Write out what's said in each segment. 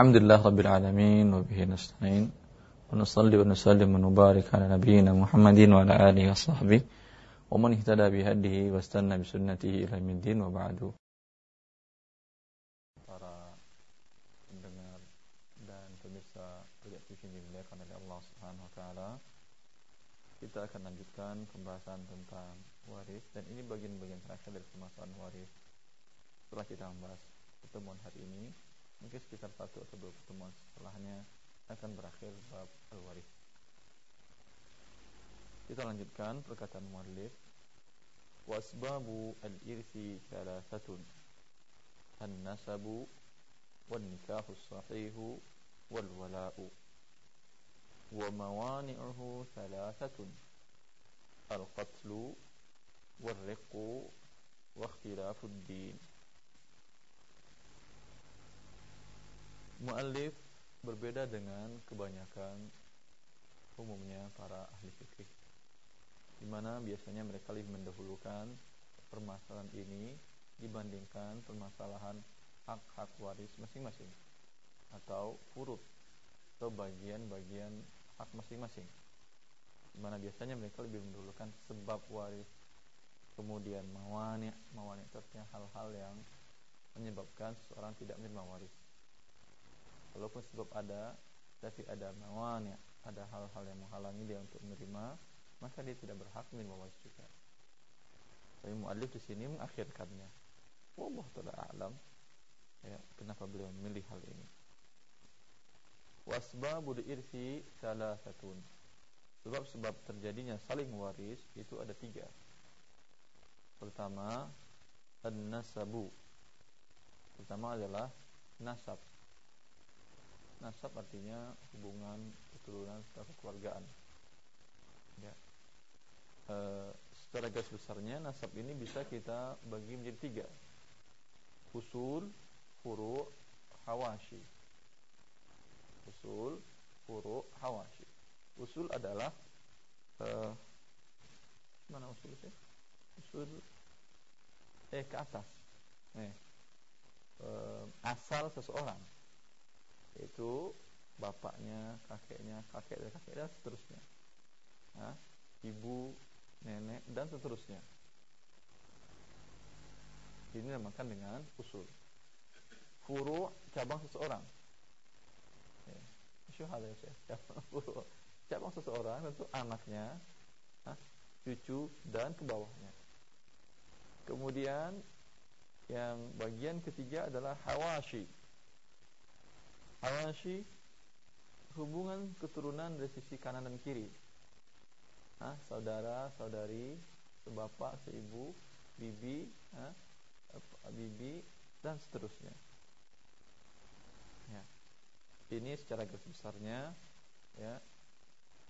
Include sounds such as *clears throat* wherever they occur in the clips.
الحمد لله رب العالمين وبه نستعين ونصلي ونسلم ونبارك على نبينا محمد وعلى آله وصحبه ومن اهتدى بهديه واستنى بسنته إلى يوم الدين وبعد para pendengar dan pemirsa Project TV yang dimuliakan oleh Allah Subhanahu wa taala kita akan lanjutkan pembahasan tentang waris dan ini bagian-bagian terakhir dari pembahasan waris setelah kita membahas pertemuan hari ini mungkin sekitar satu atau dua pertemuan setelahnya akan berakhir bab al-waris. Kita lanjutkan perkataan muallif. Wasbabu al-irsi thalathatun. An-nasabu wan-nikahu sahihu wal-wala'u. Wa mawani'uhu thalathatun. Al-qatlu wal-riqu wa ikhtilafu ad-din Muallif berbeda dengan kebanyakan umumnya para ahli fikih di mana biasanya mereka lebih mendahulukan permasalahan ini dibandingkan permasalahan hak-hak waris masing-masing atau furud atau bagian-bagian hak masing-masing. Di mana biasanya mereka lebih mendahulukan sebab waris kemudian mawani mawani hal-hal yang menyebabkan seseorang tidak menerima waris walaupun sebab ada tapi ada mawani ada hal-hal yang menghalangi dia untuk menerima maka dia tidak berhak waris juga. Tapi muallif di sini mengakhirkannya. Wallah taala alam. Ya kenapa beliau memilih hal ini? Wasbabul irsi salasatun sebab-sebab terjadinya saling waris itu ada tiga. Pertama an-nasabu. Pertama adalah nasab nasab artinya hubungan keturunan serta kekeluargaan. Ya. E, secara garis besarnya nasab ini bisa kita bagi menjadi tiga. Usul furu hawashi. Usul furu hawashi. Usul adalah e, mana usul sih usul eh ke atas. Eh, e, asal seseorang itu bapaknya, kakeknya, kakek dan kakek dan seterusnya. Nah, ibu, nenek dan seterusnya. Ini dinamakan dengan usul. Furu cabang seseorang. Syuhada ya, cabang furu. Cabang seseorang itu anaknya, cucu dan ke bawahnya. Kemudian yang bagian ketiga adalah hawashi Hawashi hubungan keturunan dari sisi kanan dan kiri. Hah, saudara, saudari, sebapak, seibu, bibi, bibi dan seterusnya. Ya. Ini secara garis besarnya ya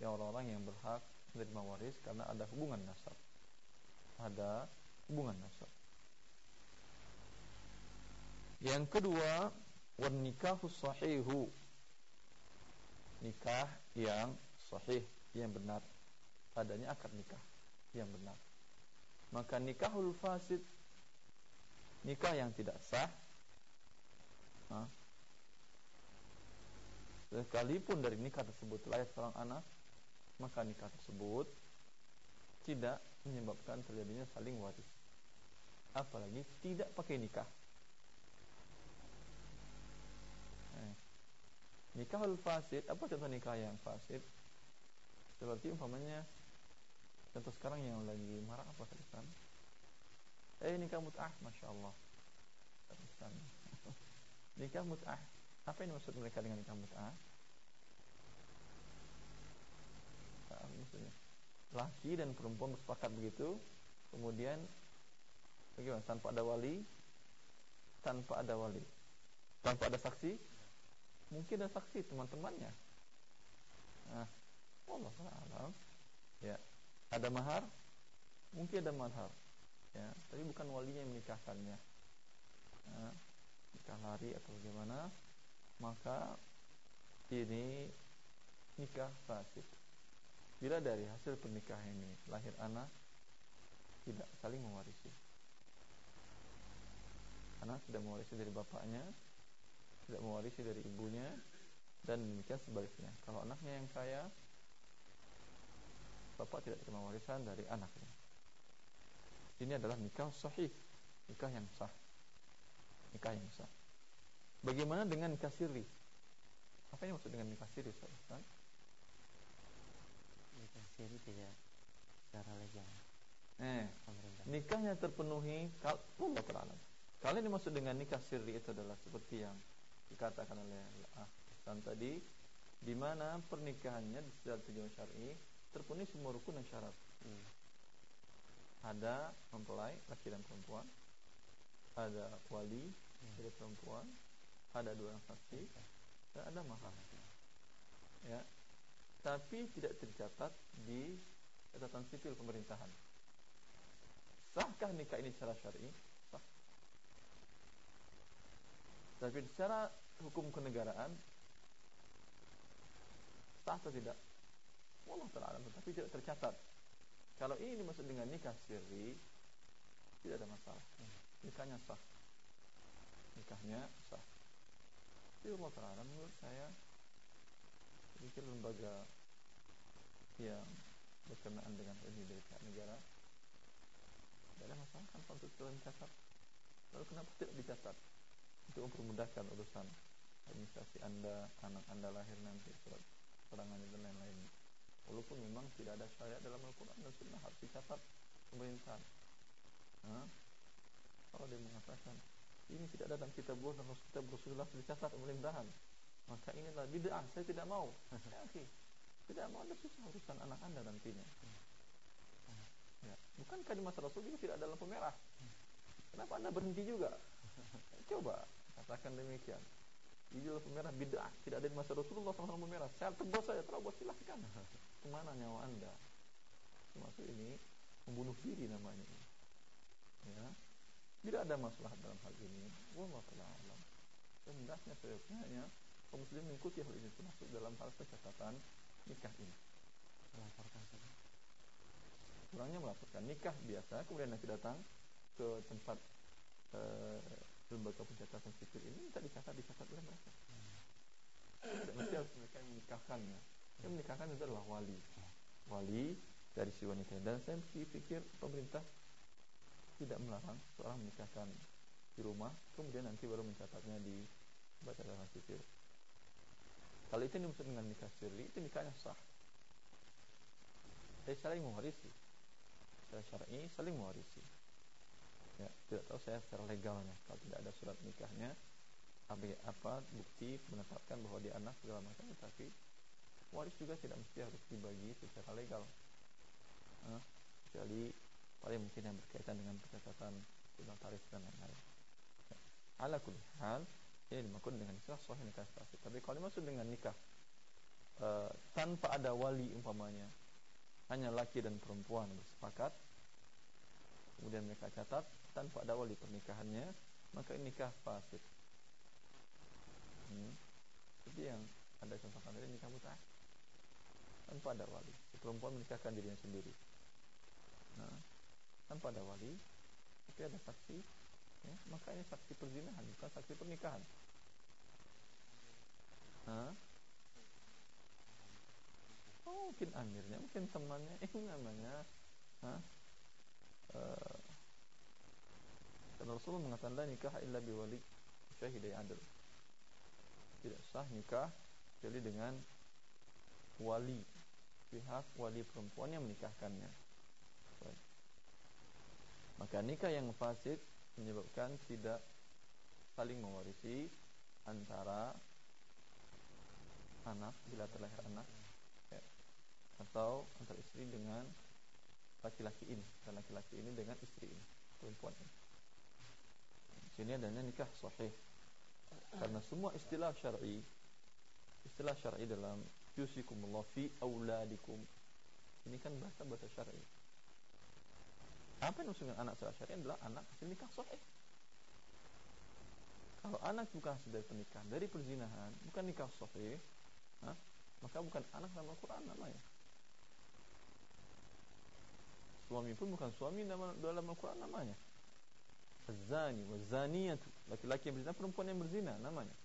yang orang-orang yang berhak menerima waris karena ada hubungan nasab. Ada hubungan nasab. Yang kedua, wan nikahu sahihu. Nikah yang sahih yang benar. Adanya akad nikah yang benar. Maka nikahul fasid nikah yang tidak sah ha? sekalipun dari nikah tersebut lahir seorang anak maka nikah tersebut tidak menyebabkan terjadinya saling waris. Apalagi tidak pakai nikah Nikahul fasid, apa contoh nikah yang fasid? Seperti umpamanya contoh sekarang yang lagi marah apa sekarang? Eh nikah mut'ah, masya Allah. *laughs* nikah mut'ah, apa yang maksud mereka dengan nikah mut'ah? Maksudnya laki dan perempuan bersepakat begitu, kemudian bagaimana? Tanpa ada wali, tanpa ada wali, tanpa ada saksi, mungkin ada saksi teman-temannya. Nah, Allah alam. Ya, ada mahar, mungkin ada mahar. Ya, tapi bukan walinya yang menikahkannya. Nah, nikah lari atau bagaimana, maka ini nikah fasid. Bila dari hasil pernikahan ini lahir anak, tidak saling mewarisi. Anak tidak mewarisi dari bapaknya, tidak mewarisi dari ibunya dan demikian sebaliknya. Kalau anaknya yang kaya, bapak tidak terima warisan dari anaknya. Ini adalah nikah sahih, nikah yang sah. Nikah yang sah. Bagaimana dengan nikah siri? Apa yang maksud dengan nikah siri, Ustaz? Nikah siri tidak secara legal. Eh, nikahnya terpenuhi kalau Allah taala. Kalau yang dimaksud dengan nikah siri itu adalah seperti yang dikatakan oleh ah Ustaz tadi di mana pernikahannya secara tujuan syar'i terpenuhi semua rukun dan syarat. Hmm. Ada mempelai laki dan perempuan, ada wali hmm. dari perempuan, ada dua orang saksi, dan ada mahar. Ya, tapi tidak tercatat di catatan sipil pemerintahan. Sahkah nikah ini secara syar'i? Tapi secara hukum kenegaraan sah atau tidak? Allah taala tetapi tidak tercatat. Kalau ini dimaksud dengan nikah sirri tidak ada masalah. Nikahnya sah. Nikahnya sah. Tapi Allah taala menurut saya pikir lembaga yang berkenaan dengan ini dari pihak negara tidak ada masalah kan untuk sudah dicatat lalu kenapa tidak dicatat untuk mempermudahkan urusan administrasi anda anak anda lahir nanti surat keterangan dan lain-lain walaupun memang tidak ada syariat dalam Al-Quran dan Sunnah harus dicatat pemerintahan nah, kalau dia mengatakan ini tidak ada dalam kitab Allah dan kitab Rasulullah dicatat pemerintahan maka ini adalah bid'ah saya tidak mau ya, okay. tidak mau anda susah urusan anak anda nantinya Ya. Bukankah di masa Rasul juga tidak ada lampu merah? Kenapa anda berhenti juga? *laughs* Coba katakan demikian. Ini lampu merah bid'ah tidak ada di masa Rasulullah SAW lampu merah. Saya tebas saja terobos silahkan. Ke mana nyawa anda? Termasuk ini membunuh diri namanya. Ya, tidak ada masalah dalam hal ini. Wallahu a'lam. Hendaknya seyogyanya kaum muslim mengikuti hal ini termasuk dalam hal pencatatan nikah ini. Melaporkan saja kurangnya melakukan nikah biasa kemudian nanti datang ke tempat uh, lembaga pencatatan sipil ini minta dicatat dicatat oleh mereka. Tidak mesti harus mereka yang menikahkannya yang menikahkan itu adalah wali. Wali dari si wanita. Dan saya pikir pemerintah tidak melarang seorang menikahkan di rumah kemudian nanti baru mencatatnya di catatan sipil. Kalau itu dimaksud dengan nikah siri itu nikahnya sah. Saya saling mewarisi. Secara syar'i saling mewarisi. Ya, tidak tahu saya secara legalnya kalau tidak ada surat nikahnya apa, apa bukti menetapkan bahwa dia anak segala macam tapi waris juga tidak mesti harus dibagi secara legal. Nah, kecuali paling mungkin yang berkaitan dengan pencatatan tarif dan lain-lain. Ya. Ala kulli ini dimaksud dengan istilah sahih nikah fasid. Tapi kalau dimaksud dengan nikah uh, tanpa ada wali umpamanya hanya laki dan perempuan bersepakat kemudian mereka catat tanpa ada wali pernikahannya maka ini nikah fasid hmm. yang ada contohkan tadi nikah mutah tanpa ada wali si perempuan menikahkan dirinya sendiri nah, tanpa ada wali tapi ada saksi ya, maka ini saksi perzinahan bukan saksi pernikahan Hah? Oh, mungkin amirnya, mungkin temannya, *laughs* ini namanya. Hah? Uh, Rasulullah mengatakan la nikah illa biwali syahidai adil. Tidak sah nikah kecuali dengan wali pihak wali perempuan yang menikahkannya. Maka nikah yang fasid menyebabkan tidak saling mewarisi antara anak bila terlahir anak atau antara istri dengan laki-laki ini dan laki-laki ini dengan istri ini perempuan ini. Sini adanya nikah sahih karena semua istilah syar'i istilah syar'i dalam yusikumullah fi auladikum ini kan bahasa bahasa syar'i. Apa yang maksudnya anak secara syar'i adalah anak hasil nikah sahih. Kalau anak bukan hasil dari pernikahan, dari perzinahan, bukan nikah sahih, maka bukan anak dalam Al-Quran namanya. Suami pun bukan suami dalam Al-Quran namanya. Zani wa zaniyatu. Laki-laki yang berzina, perempuan yang berzina namanya.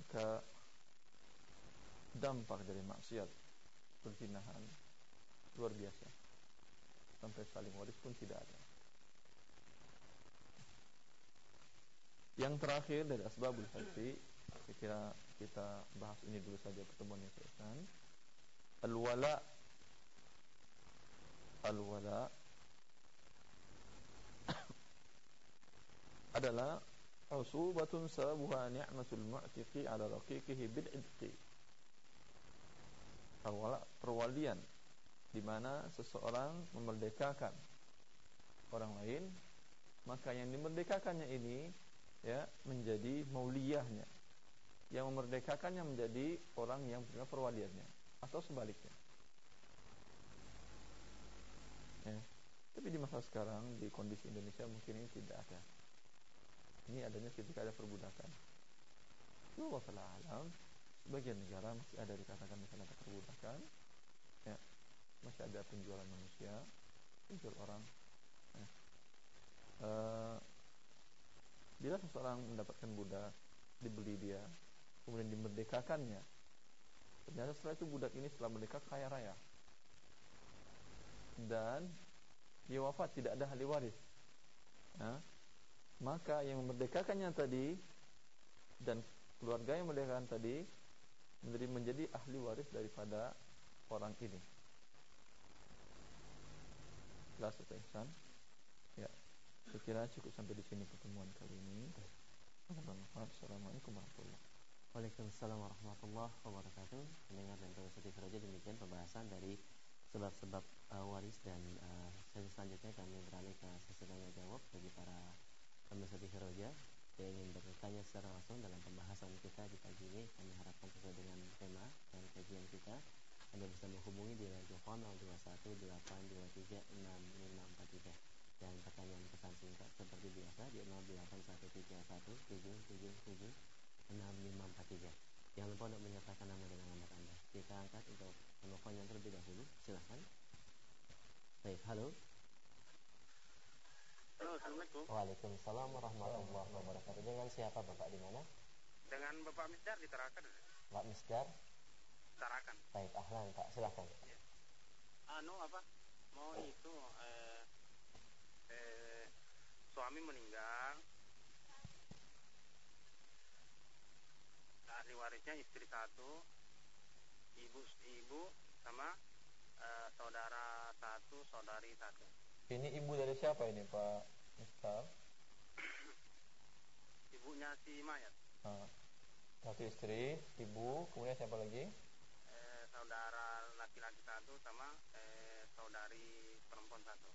maka dampak dari maksiat perzinahan luar biasa. Sampai saling waris pun tidak ada. Yang terakhir dari asbabul hati kira kita bahas ini dulu saja pertemuan yang al-wala. Al-wala adalah usubatun sababuha ni'matul mu'tiqi ala raqiqihi bil idqi. Perwalian di mana seseorang memerdekakan orang lain maka yang dimerdekakannya ini ya menjadi mauliyahnya. Yang memerdekakannya menjadi orang yang punya perwaliannya atau sebaliknya. Ya. Tapi di masa sekarang di kondisi Indonesia mungkin ini tidak ada ini adanya ketika ada perbudakan Allah alam sebagian negara masih ada dikatakan misalnya ada perbudakan ya masih ada penjualan manusia penjual orang ya. Uh, bila seseorang mendapatkan budak dibeli dia kemudian dimerdekakannya ternyata setelah itu budak ini setelah merdeka kaya raya dan dia wafat tidak ada ahli waris ya. Maka yang memerdekakannya tadi dan keluarga yang memerdekakan tadi menjadi menjadi ahli waris daripada orang ini. Jelas Ustaz Ihsan. Ya saya kira cukup sampai di sini pertemuan kali ini. Assalamualaikum warahmatullahi wabarakatuh. Waalaikumsalam warahmatullahi wabarakatuh. Mendengar dan pemirsa saja demikian pembahasan dari sebab-sebab uh, waris dan uh, sesi selanjutnya kami beralih ke sesi tanya jawab bagi para pemirsa TV Roja yang ingin bertanya secara langsung dalam pembahasan kita di pagi ini. Kami harapkan sesuai dengan tema dan kajian kita anda bisa menghubungi di telepon 0218236543 dan pertanyaan pesan singkat seperti biasa di 081317776543 jangan lupa untuk menyertakan nama dan alamat Anda. Kita angkat untuk telepon yang terlebih dahulu. Silahkan baik halo Halo, Assalamualaikum. Waalaikumsalam warahmatullahi wabarakatuh. Dengan siapa Bapak di mana? Dengan Bapak Misdar di Tarakan. Pak Misdar? Tarakan. Baik, ahlan Pak, silakan. Ya. Anu apa? Mau itu eh, eh, suami meninggal. Ahli warisnya istri satu, ibu ibu sama eh, saudara satu, saudari satu. Ini ibu dari siapa ini Pak Mister? Ibunya si mayat. Ah. Satu istri, ibu, kemudian siapa lagi? Eh, saudara laki-laki satu sama eh, saudari perempuan satu.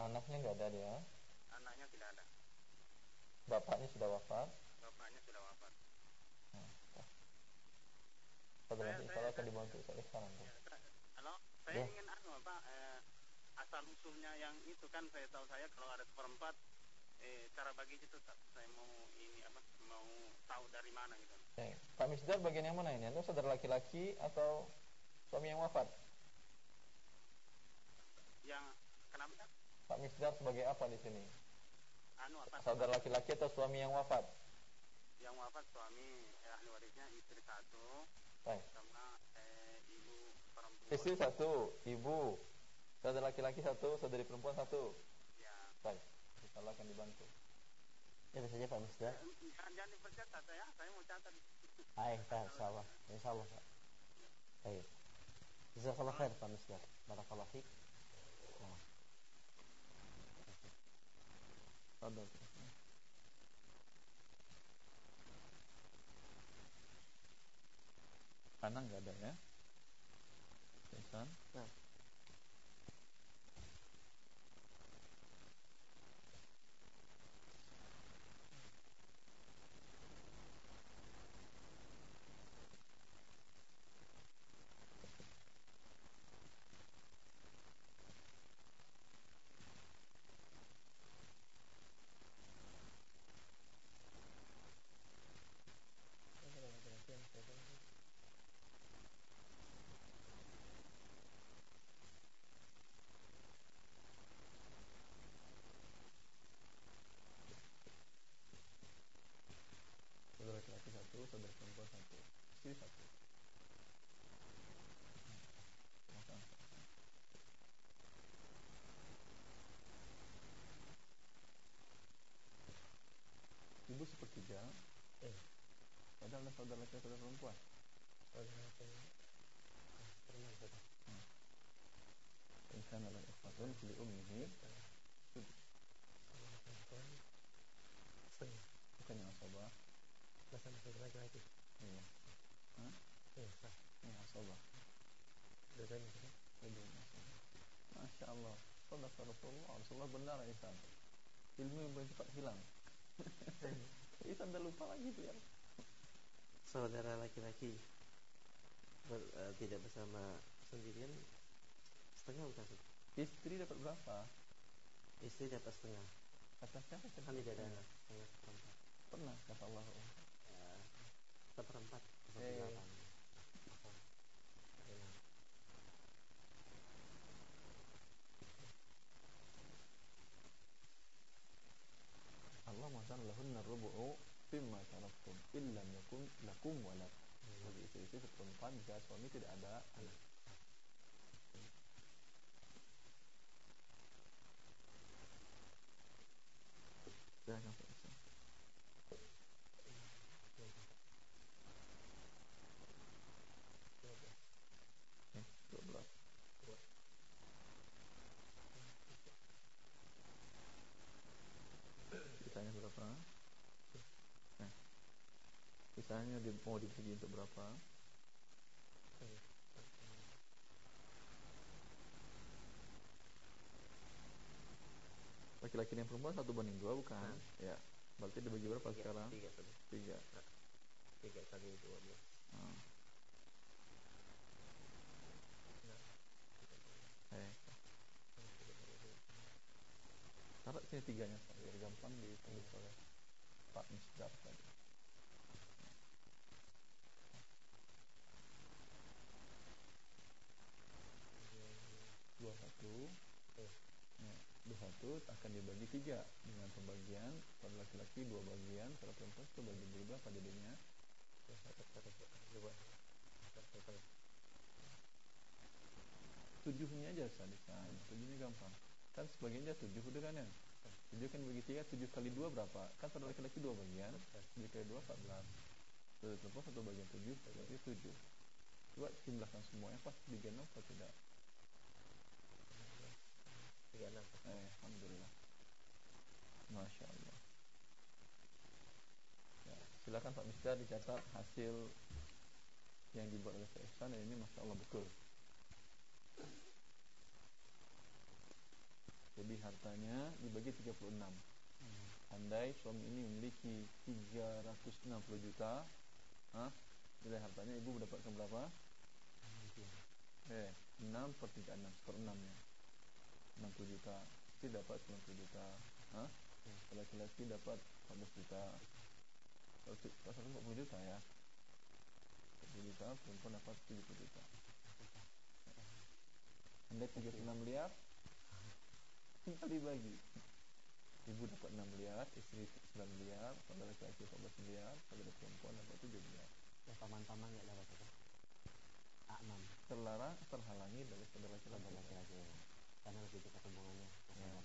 Anaknya nggak ada dia? Anaknya tidak ada. Bapaknya sudah wafat? Bapaknya sudah wafat. Nah, Pada nanti insya Allah akan dibantu saya sekarang. Ya, halo, saya ya. ingin anu apa? Eh, asal usulnya yang itu kan saya tahu saya kalau ada seperempat eh, cara bagi itu saya mau ini apa mau tahu dari mana gitu. Eh, Pak Misdar bagian yang mana ini? Anda saudara laki-laki atau suami yang wafat? Yang kenapa? Pak Misdar sebagai apa di sini? Anu apa? Saudara laki-laki atau suami yang wafat? Yang wafat suami eh, ahli warisnya istri satu. Baik. Sama eh, ibu perempuan. Istri satu, ibu Saudara laki-laki satu, saudari perempuan satu. Ya. Baik. Allah akan dibantu. Itu saja Pak Musda. Jangan, jangan dipercatat ya, saya mau catat. Baik, Pak, insyaallah. Insyaallah, Pak. Baik. Jazakallah khair Pak Musda. Barakallahu fiik. Nah. Tadal. Kanan nggak ada ya? Pesan. Nah. ibu sepertiga eh. padahal ada saudara laki saudara perempuan. Saudara perempuan saudara insan ala ikhwatan fil ummihi bukan yang asabah bukan saudara laki-laki iya. Hah? iya yang asabah bedanya bedanya Masya Allah. Sadaqah Rasulullah Rasulullah benar Isa Ilmu yang bersifat hilang. Isan udah lupa lagi tuh ya Saudara laki-laki ber, uh, Tidak bersama sendirian Setengah bukan sih? Istri dapat berapa? Istri dapat setengah. Kata siapa? Kan tidak ada setengah seperempat. Pernah kata Allah. Ya, seperempat. Seperempat. Allah mengatakan lahunna rubu'u fimma taraktum illam yakun lakum walad. Bagi istri-istri seperempat jika suami tidak ada anak. Silakan Pak Ustaz. Eh, dua belas. Sisanya berapa? Nah, sisanya di, mau dibagi untuk berapa? laki-laki dan perempuan satu banding dua bukan? Nah. ya berarti dibagi berapa tiga, sekarang? tiga tiga. Nah, tiga kali dua belas. Nah. eh. Taruh sini tiganya biar gampang ditulis oleh Pak Misdar tadi dua satu eh satu akan dibagi tiga. Dengan pembagian pada laki-laki dua bagian pada perempuan itu bagi berubah pada dirinya tujuhnya aja Sadisan tujuhnya gampang. Kan sebagian aja tujuh udah kan ya tujuh kan bagi tiga tujuh kali dua berapa? Kan pada laki-laki dua bagian tujuh kali dua empat belas. Perempuan satu bagian tujuh berarti tujuh. Coba jumlahkan semuanya pasti digenap atau tidak 36 eh, Alhamdulillah Masya Allah ya, silakan Pak Misdar dicatat hasil yang dibuat oleh Pak Ihsan ini Masya Allah betul jadi hartanya dibagi 36 hmm. andai suami ini memiliki 360 juta Hah? nilai hartanya ibu mendapatkan berapa? Eh, 6 per 36 per 6 nya 60 juta istri dapat 90 juta. Hah? laki-laki dapat 14 juta. 140 juta ya. 40 juta perempuan dapat 70 juta. Anda 36 miliar tinggal dibagi. Ibu dapat 6 miliar istri 9 miliar saudara laki-laki 14 miliar saudara perempuan dapat 7 miliar. Ya paman-paman nggak dapat apa Akmam terlarang terhalangi dari saudara laki-laki karena lebih dekat hubungannya ya.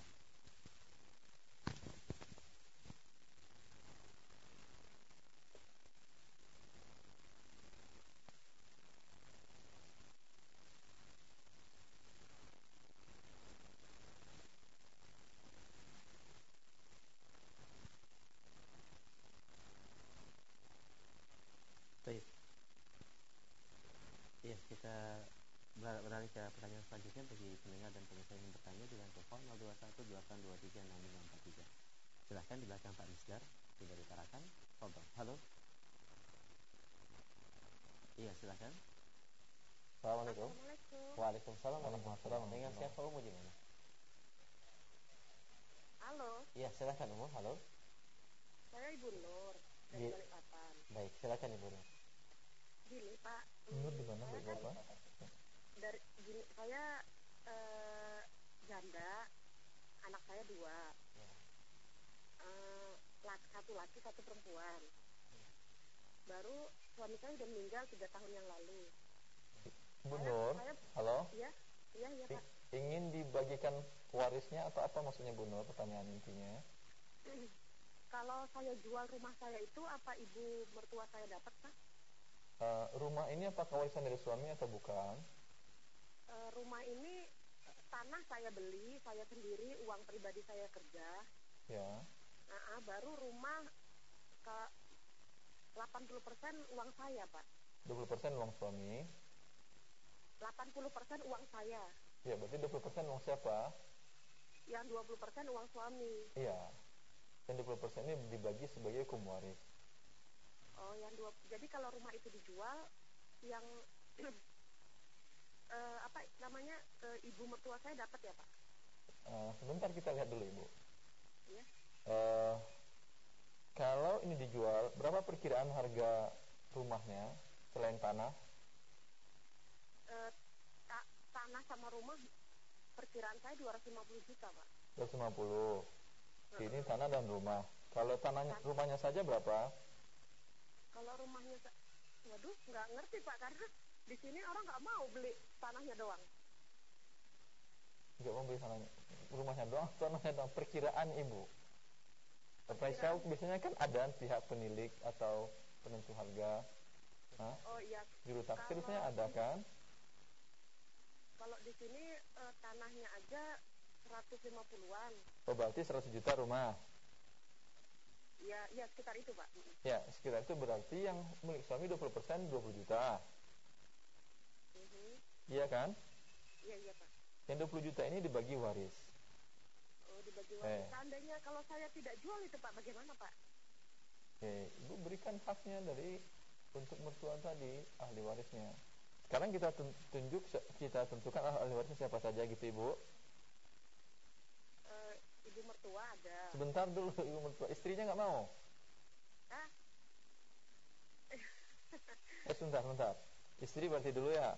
Baik. Ya, kita beralih ke pertanyaan selanjutnya bagi pendengar dan pemirsa yang bertanya dengan telepon 0218236543. Silahkan di belakang Pak Misdar sudah ditarakan. Fadol. Halo. Iya, silahkan. Assalamualaikum. Waalaikumsalam warahmatullahi wabarakatuh. Dengan siapa Umu di mana? Halo. Iya, silahkan Umu. Halo. Saya Ibu Nur dari Balikpapan. Baik, silahkan Ibu Nur. Gini Pak. Nur di mana Bu Bapak? Dari gini, saya eh, janda, anak saya dua. Ya. Eh, satu laki satu perempuan. baru suami saya udah meninggal tiga tahun yang lalu Bu Nur, saya- halo. iya iya iya pak ingin dibagikan warisnya atau apa maksudnya Bu Nur? Pertanyaan intinya. *clears throat* kalau saya jual rumah saya itu apa ibu mertua saya dapat pak Eh, rumah ini apakah warisan dari suami atau bukan? Eh, rumah ini tanah saya beli saya sendiri uang pribadi saya kerja Ya. Nah, ah, baru rumah ke 80% uang saya pak 20% uang suami. 80% uang saya Ya, berarti 20% uang siapa? yang 20% uang suami Iya. Dan 20% ini dibagi sebagai hukum waris. Oh, yang dua. Jadi kalau rumah itu dijual, yang *clears throat* eh, apa namanya eh, ibu mertua saya dapat ya pak? Eh, sebentar kita lihat dulu Ibu. Iya. Eh, kalau ini dijual, berapa perkiraan harga rumahnya selain tanah? Ta- tanah sama rumah perkiraan saya 250 juta pak. 250. Ini tanah dan rumah. Kalau tanahnya rumahnya saja berapa? Kalau rumahnya, waduh nggak ngerti pak karena di sini orang nggak mau beli tanahnya doang. Enggak mau beli tanahnya. Rumahnya doang, tanahnya doang. Perkiraan Ibu. Appraisal biasanya kan ada pihak penilik atau penentu harga. Hah? Oh iya, Juru Kalau- biasanya ada kan? kalau di sini eh, tanahnya aja 150-an. Oh berarti 100 juta rumah. Ya, ya sekitar itu pak. Ya, sekitar itu berarti yang milik suami 20% 20 juta. Iya kan? Iya iya pak. Yang 20 juta ini dibagi waris. Oh dibagi Eh. waris. Seandainya kalau saya tidak jual itu pak, bagaimana pak? Oke, Ibu berikan haknya dari untuk mertua tadi ahli warisnya. Sekarang kita tun- tunjuk kita tentukan ahli warisnya siapa saja gitu Ibu. Eh, ibu mertua ada. Sebentar dulu *laughs* Ibu mertua, istrinya nggak mau. Ah, Eh sebentar, sebentar. Istri berarti dulu ya.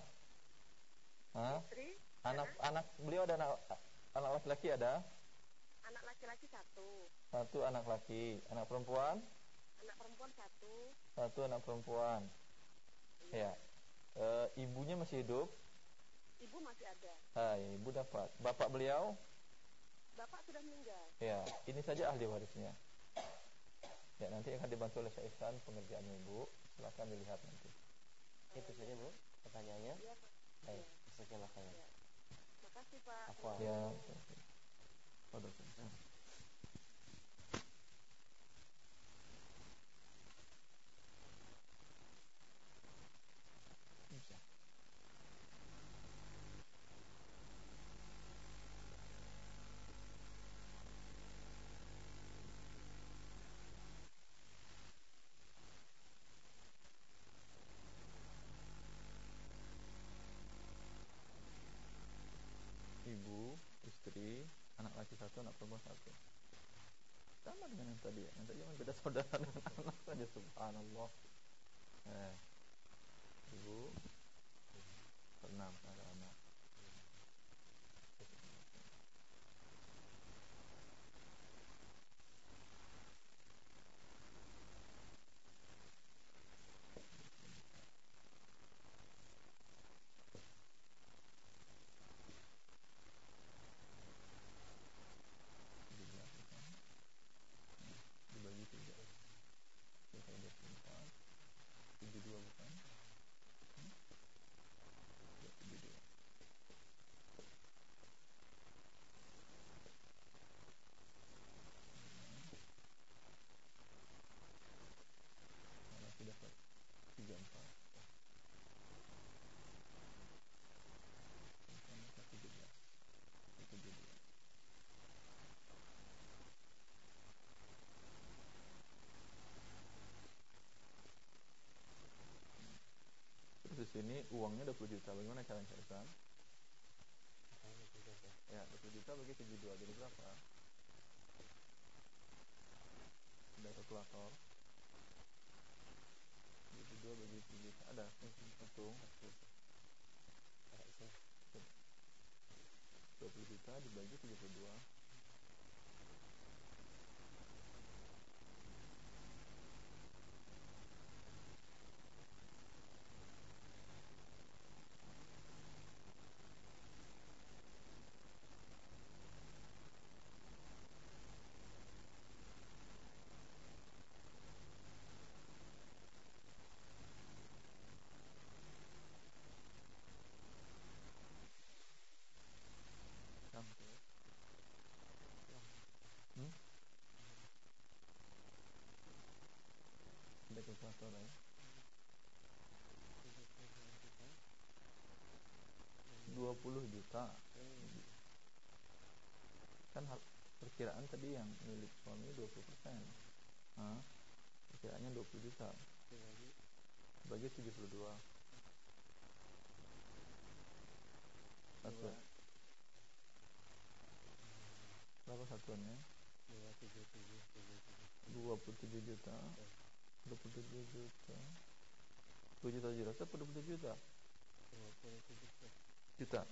Hah? istri, Anak anak beliau ada anak anak laki-laki ada? anak laki-laki satu, Satu anak laki, anak perempuan? anak perempuan satu, Satu anak perempuan. Ya. E, ibunya masih hidup? ibu masih ada. Ah, ya, ibu dapat. Bapak beliau? Bapak sudah meninggal. Ya, ini saja ahli warisnya. Ya, nanti akan dibantu oleh Syekh Ihsan pengerjaannya Ibu. Silakan dilihat nanti. Itu saja Bu pertanyaannya. Iya pak. Baik, sekian khairan. Iya. Makasih pak. Afwan. Ya Syekh. Bisa. Ibu, istri, anak laki satu, anak perempuan satu. Sama dengan yang tadi ya. Yang tadi cuma beda saudara dan anak saja subhanallah. Eh. Ibu enam ada anak. Tujuh belas bukan? Nah, dibagi tiga. Selesai dua puluh empat. Tujuh dua bukan? Hmm? Ya, tujuh dua. Mana sudah dapat tiga empat. Sama ke tujuh belas. Tujuh dua. Terus di sini uangnya 20 juta. Bagaimana caranya Syekh Ihsan? Ya, 20 juta bagi 72 jadi berapa? Ada kalkulator. 72 bagi 7 juta. Ada hitung. 20 juta dibagi 72. kalkulator ya 20 juta kan perkiraan tadi yang milik suami 20 persen. Nah, perkiraannya 20 juta. Bagi 72 satu. Berapa satuannya? 27 juta. 27 juta. 10 juta 700 apa 27 juta? 27 juta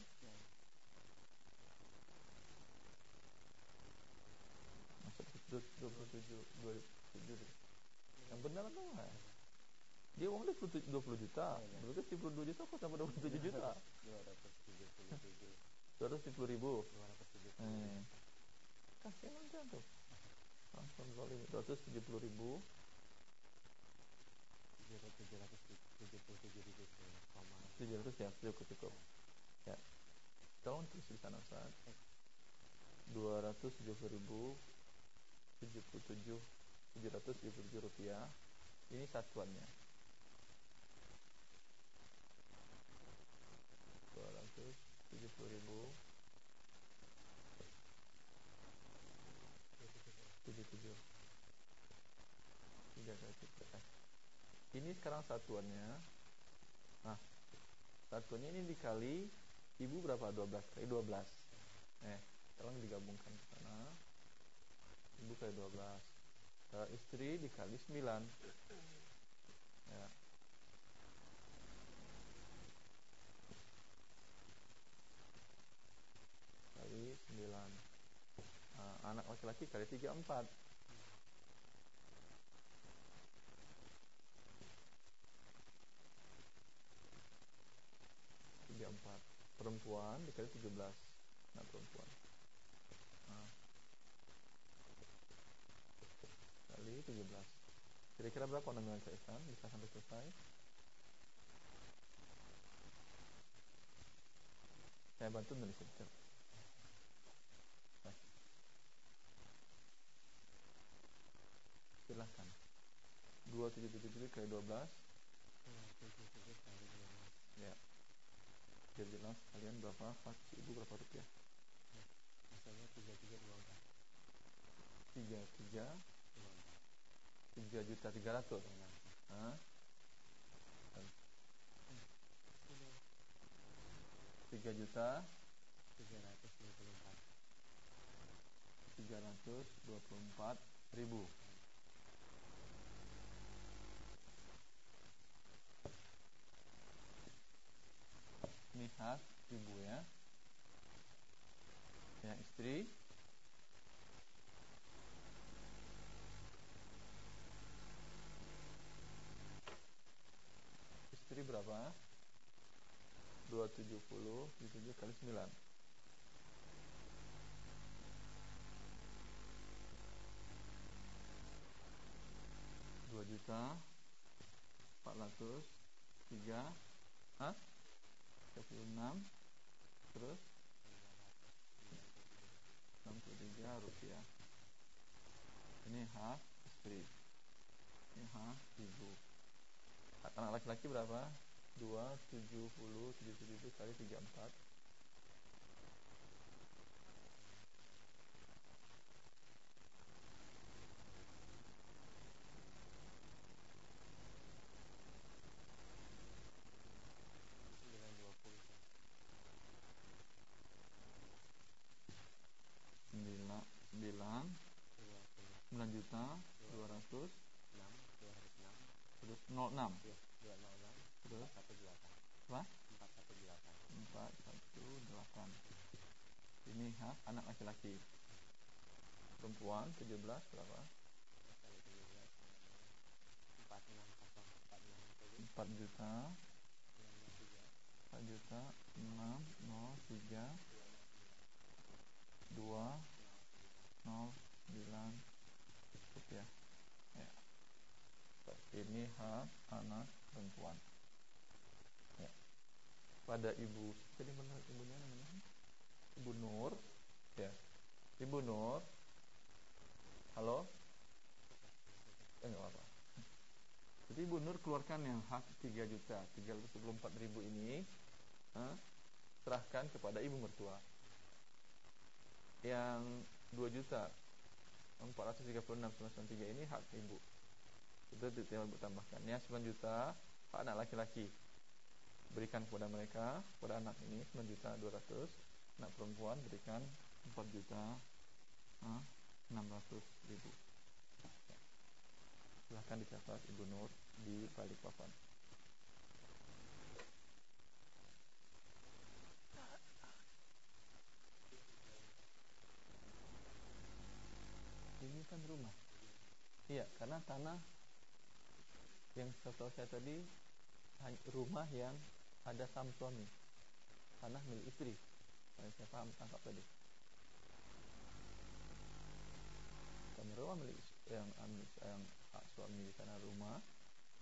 masa 27 27 yang benar atau enggak dia uangnya 20 juta. Berarti 72 juta kok sampai 27 juta? 270 ribu 270 hmm. kasih aja tuh. Langsung zalim 270 ribu. 700 ya cukup cukup. Ya. Tolong tulis di sana saat 270 ribu 77 777 rupiah. Ini satuannya. 270 ribu 77 3 kali ini sekarang satuannya. Nah satuannya ini dikali ibu berapa? 12 kali 12 eh tolong digabungkan ke sana ibu kali 12 kalau istri dikali 9 ya. Kali 9 nah, anak laki-laki kali 3 4 34 perempuan dikali 17 nah perempuan nah. kali 17 kira-kira berapa nominal CSN bisa sampai selesai? Saya bantu nulis sedikit silahkan 2777 kali 12 ya. Biar jelas kalian berapa faksi ibu berapa rupiah? Misalnya tiga tiga dua empat tiga juta tiga ratus tiga juta tiga ratus dua puluh empat tiga ratus dua puluh empat ribu. Ini hak ibu ya. Istri istri berapa 270 7 kali 9 2 juta 400 3 Hah? 36 terus? 63 rupiah. Ini hak istri. Ini hak ibu. Anak laki-laki berapa 2 70 77 kali 34 9 juta 200 6 terus 06 ya, 206 terus 418 apa? 418 418 ini hak anak laki-laki perempuan 17 berapa? 4 juta 4 juta 6 0 3 2 0 9 ya. ya. Ini hak anak perempuan. Ya. Pada ibu, jadi benar ibunya namanya Ibu Nur, ya. Ibu Nur. Halo? Eh, enggak apa-apa. Berarti Ibu Nur keluarkan yang hak 3 juta 314 ribu ini ha, Serahkan kepada ibu mertua Yang 2 juta 436,93 ini hak ibu Itu tinggal ibu tambahkan Yang 9 juta hak anak laki-laki Berikan kepada mereka Kepada anak ini 9 juta 200 Anak perempuan berikan 4 juta ha, 600 ribu Silahkan dicatat Ibu Nur di Balikpapan. Ini kan rumah. Iya, karena tanah yang saya tadi rumah yang ada sam suami. Tanah milik istri. Saya paham tangkap tadi. Tanah rumah milik yang yang hak suami di tanah rumah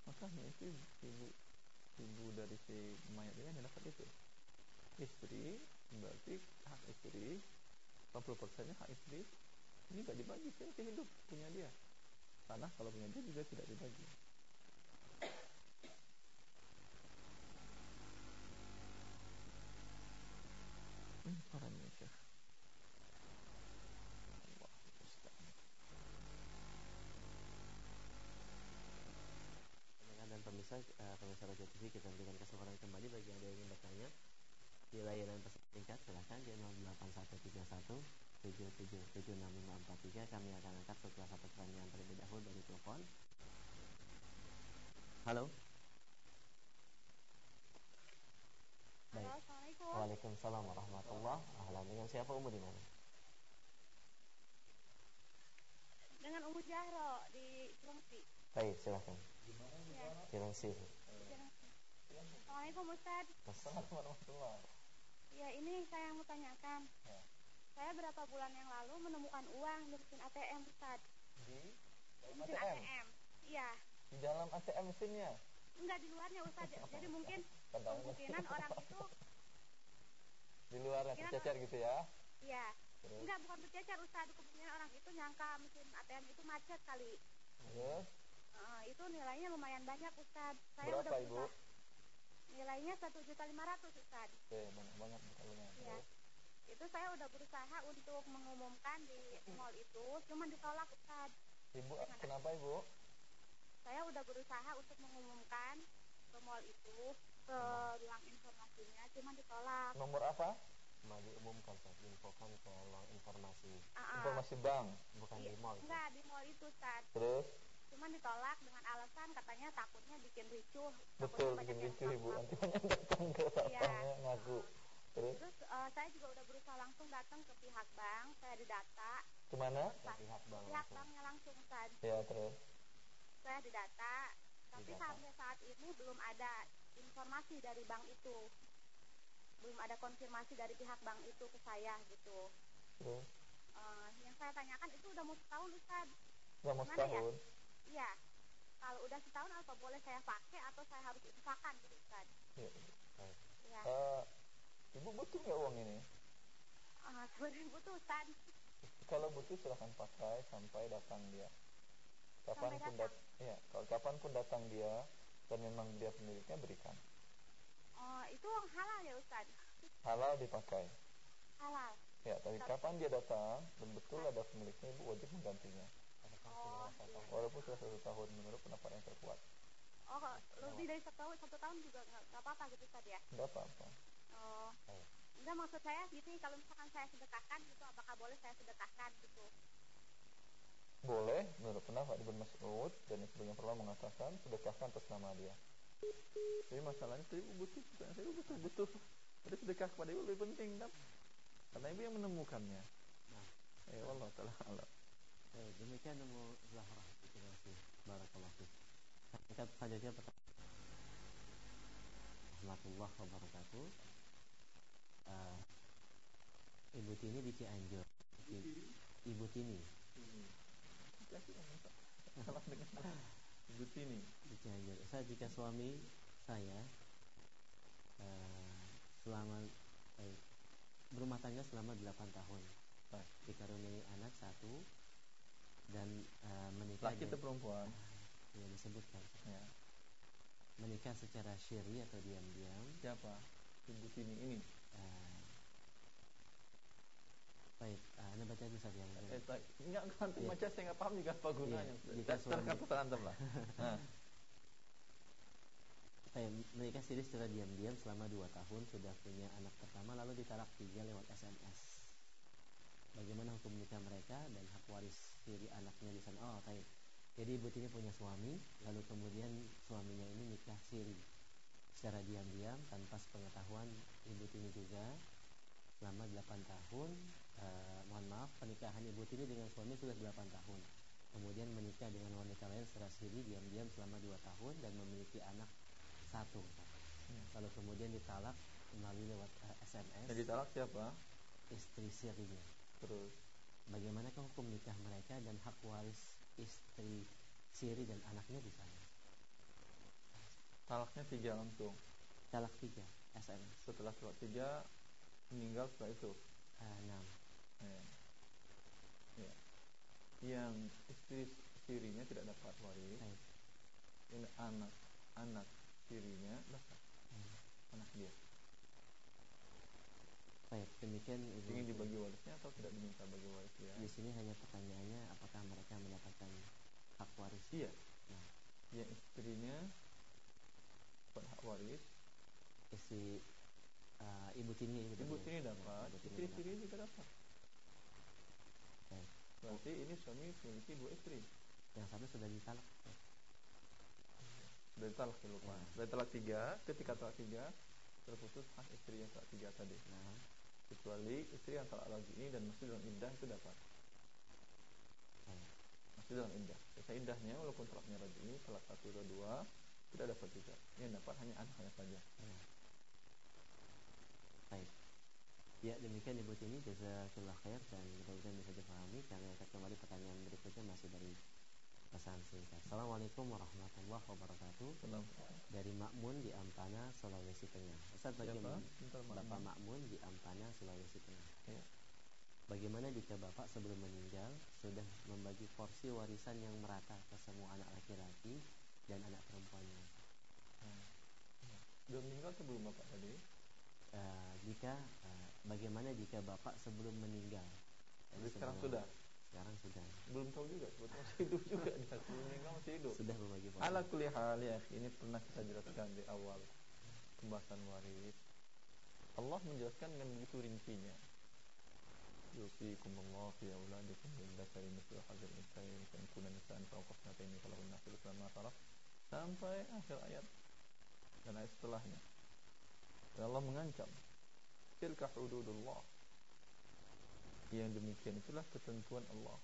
maka itu ibu ibu dari si mayat ini yang dapat itu istri berarti hak istri 80 persennya hak istri ini gak dibagi saya hidup punya dia tanah kalau punya dia juga tidak dibagi orangnya syekh pemirsa uh, pemirsa Raja TV kita berikan kesempatan kembali bagi anda yang ingin bertanya. Di layanan pesan singkat silahkan di 08131 777643 kami akan angkat setelah satu pertanyaan terlebih dahulu dari telepon. Halo Baik. Assalamualaikum. Waalaikumsalam warahmatullah. Ahlan dengan siapa Umu di mana? Dengan Umu Jahro di Cilengsi. Baik, silakan. Ya. Cilengsi. Assalamualaikum Ustaz. Assalamualaikum warahmatullah. Ya, ini saya mau tanyakan. Ya. Saya berapa bulan yang lalu menemukan uang di mesin ATM Ustaz. Di mesin ATM? ATM. Iya. Di dalam ATM mesinnya? Enggak di luarnya Ustaz. Jadi mungkin kemungkinan *laughs* orang itu di luar tercecer gitu ya? Iya. Enggak, bukan tercecer Ustaz. Kemungkinan orang itu nyangka mesin ATM itu macet kali. Terus? Uh, itu nilainya lumayan banyak Ustaz. Saya Berapa udah Ibu? Nilainya satu juta lima ratus Ustaz. Oke, banyak banget. Iya. Itu saya udah berusaha untuk mengumumkan di mall itu, cuman ditolak Ustaz. Ibu, kenapa Ibu? Saya udah berusaha untuk mengumumkan ke mall itu, ruang informasinya, cuman ditolak. Nomor apa? Mau diumumkan, Ustaz, diinfokan ke ruang informasi. Uh -uh. Informasi bank, bukan I di mall. Enggak, di mall itu Ustaz. Terus? cuman ditolak dengan alasan katanya takutnya bikin ricuh betul bikin ricuh ibu nanti banyak datang ke iya. ngaku terus, terus uh, saya juga udah berusaha langsung datang ke pihak bank saya didata ke mana ke pihak bank pihak langsung. banknya langsung Ustaz ya terus saya didata tapi didata. sampai saat ini belum ada informasi dari bank itu belum ada konfirmasi dari pihak bank itu ke saya gitu terus uh, yang saya tanyakan itu udah mau setahun Ustaz udah mau setahun ya? Iya. Kalau udah setahun apa boleh saya pakai atau saya harus infakkan gitu Ustaz? Iya. Ya. Uh, ibu butuh nggak uang ini? *laughs* Uh, sebenarnya butuh Ustaz. Kalau butuh silahkan pakai sampai datang dia. Iya, kalau kapan pun datang dia dan memang dia pemiliknya berikan. Oh, itu halal ya Ustaz? Halal dipakai. Halal. Ya, tapi kapan dia datang dan betul ada pemiliknya, ibu wajib menggantinya. Oh, iya. Walaupun sudah satu tahun menurut pendapat yang terkuat. Oh, lebih dari satu tahun, satu tahun juga nggak apa-apa gitu Ustaz ya? Nggak apa-apa. Oh. Enggak maksud saya gini, kalau misalkan saya sedekahkan gitu, apakah boleh saya sedekahkan gitu? Boleh, menurut pendapat Ibn Mas'ud dan yang sebelumnya pernah mengatakan sedekahkan atas nama dia. Jadi masalahnya itu ibu butuh, saya butuh butuh. Jadi sedekah kepada ibu lebih penting kan? Karena ibu yang menemukannya. Nah, ya Allah taala alam. Baik, demikian Umu Zahra. Terima kasih. Barakallah fiik. Kita selanjutnya pertanyaan. Rahmatullah wabarakatuh. Uh, Ibu Tini di Cianjur. Ibu Tini. Ibu Tini di Cianjur. Saya jika suami saya uh, selama uh, berumah tangga selama 8 tahun. Dikaruniai anak satu dan uh, menikah laki atau perempuan? Uh, yang disebutkan. Ya. menikah secara syiri atau diam-diam. Siapa? Ibu tini ini. Uh, baik uh, anda baca dulu saja eh, tak, enggak kan ya. baca saya nggak paham juga apa gunanya ya, jika suami antum lah *laughs* nah. Saya menikah siri secara diam-diam selama dua tahun sudah punya anak pertama lalu ditalak tiga lewat SMS. Bagaimana hukum nikah mereka dan hak waris siri anaknya di sana? Oh, baik. Jadi ibu tini punya suami, lalu kemudian suaminya ini nikah siri secara diam-diam tanpa sepengetahuan ibu tini juga selama 8 tahun. Eh, mohon maaf, pernikahan ibu tini dengan suami sudah 8 tahun. Kemudian menikah dengan wanita lain secara siri diam-diam selama 2 tahun dan memiliki anak satu. Hmm. lalu kemudian ditalak melalui lewat eh, SMS yang ditalak siapa? Istri sirinya. Terus? Bagaimana hukum nikah mereka dan hak waris istri siri dan anaknya di sana? Talaknya tiga langsung? Talak tiga SMS setelah talak tiga meninggal setelah itu? Uh, enam ya. ya. yang istri sirinya tidak dapat waris ini anak anak tirinya dapat hmm. anak dia Baik, demikian Ibu ingin dibagi warisnya atau tidak diminta bagi waris ya? Di sini hanya pertanyaannya apakah mereka mendapatkan hak waris? Iya. Nah, yang istrinya dapat hak waris. Istri uh, ibu tini ibu, ibu tini dapat, ya, istri istri juga dapat. Berarti ini suami memiliki dua istri. Yang satu sudah ditalak. Ya dari talak ya lupa. Dari talak tiga, ketika talak tiga terputus hak istri yang talak tiga tadi. Nah. Kecuali istri yang talak lagi ini dan masih dalam indah itu dapat. Nah. Masih dalam indah. Biasa indahnya walaupun talaknya lagi ini talak satu atau dua tidak dapat juga. Yang dapat hanya anaknya saja. Nah. Baik. Ya demikian Ibu Tini Jazakallah khair dan mudah-mudahan bisa dipahami Kami akan kembali pertanyaan berikutnya masih dari pesan singkat. Assalamualaikum warahmatullahi wabarakatuh. Salam. Dari Makmun di Ampana, Sulawesi Tengah. Ustaz bagaimana? Bapak Makmun di Ampana, Sulawesi Tengah. Ya. Bagaimana jika Bapak sebelum meninggal sudah membagi porsi warisan yang merata ke semua anak laki-laki dan anak perempuannya? Hmm. Sudah meninggal sebelum Bapak tadi? Uh, jika uh, bagaimana jika Bapak sebelum meninggal? Jadi sekarang sudah sekarang sudah belum tahu juga sebetulnya masih hidup juga dia sebelum meninggal masih hidup sudah berbagi ala kulli hal ya ini pernah kita jelaskan di awal pembahasan waris Allah menjelaskan dengan begitu rincinya tarak sampai akhir ayat dan ayat setelahnya dan Allah mengancam tilka hududullah. Yang demikian itulah ketentuan Allah.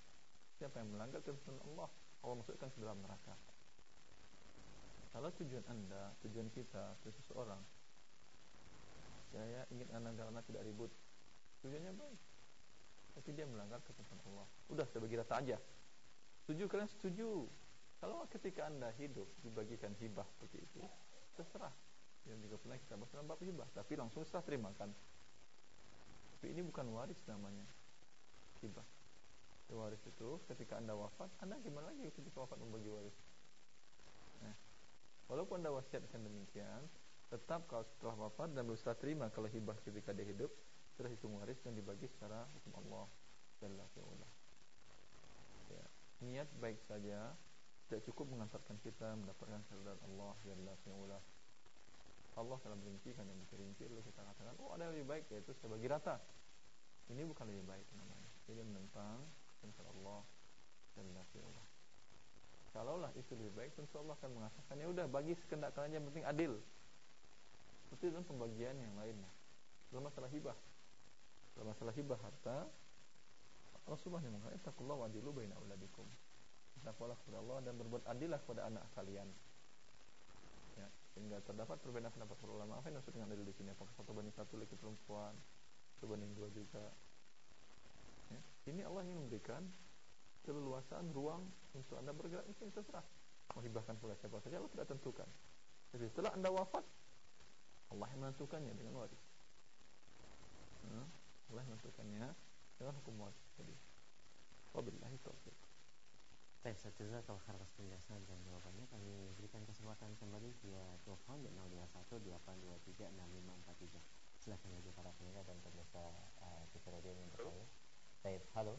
Siapa yang melanggar ketentuan Allah Allah masukkan ke dalam neraka. Kalau tujuan anda tujuan kita tujuan seseorang saya ingin anak-anak tidak ribut. Tujuannya baik. Tapi dia melanggar ketentuan Allah. Udah saya bagi rata aja. Setuju kalian? Setuju. Kalau ketika anda hidup dibagikan hibah seperti itu terserah. Yang juga pernah kita bahas dalam bab hibah. Tapi langsung serah terimakan tapi ini bukan waris namanya. Hibah waris itu ketika anda wafat anda gimana lagi ketika wafat membagi waris? Nah, walaupun anda wasiatkan demikian tetap kalau setelah wafat dan berusaha terima kalau hibah ketika dia hidup sudah hitung waris dan dibagi secara hukum Allah Jalla ya, niat baik saja tidak cukup mengantarkan kita mendapatkan keridhaan Allah Jalla fi'ula Allah telah merincikan yang diperinci lalu kita katakan oh ada yang lebih baik yaitu saya rata ini bukan lebih baik namanya. Ini menentang kehendak Allah dan nabi Allah kalaulah itu lebih baik tentu Allah akan mengatakan ya udah bagi sekendak kalian yang penting adil. Seperti dalam pembagian yang lainnya dalam masalah hibah. Dalam masalah hibah harta subhanahu wa ta'ala takullah wa adilu baina uladikum takwalah kepada Allah dan berbuat adillah kepada anak kalian. Ya, sehingga terdapat perbedaan pendapat para ulama. Apa yang maksud dengan adil di sini? Apakah satu banding satu laki perempuan satu banding dua juga ya. ini Allah ingin memberikan keleluasan ruang untuk anda bergerak itu terserah menghibahkan kepada siapa saja Allah tidak tentukan jadi setelah anda wafat Allah yang menentukannya dengan waris hmm? Allah yang menentukannya dengan hukum waris jadi wabillahi taufiq Baik, saya kalau atas penjelasan dan jawabannya kami berikan kesempatan kembali via telepon di 0218236543. Silakan bagi para pendengar dan pemirsa uh, TV Radio yang bertanya. Baik, halo.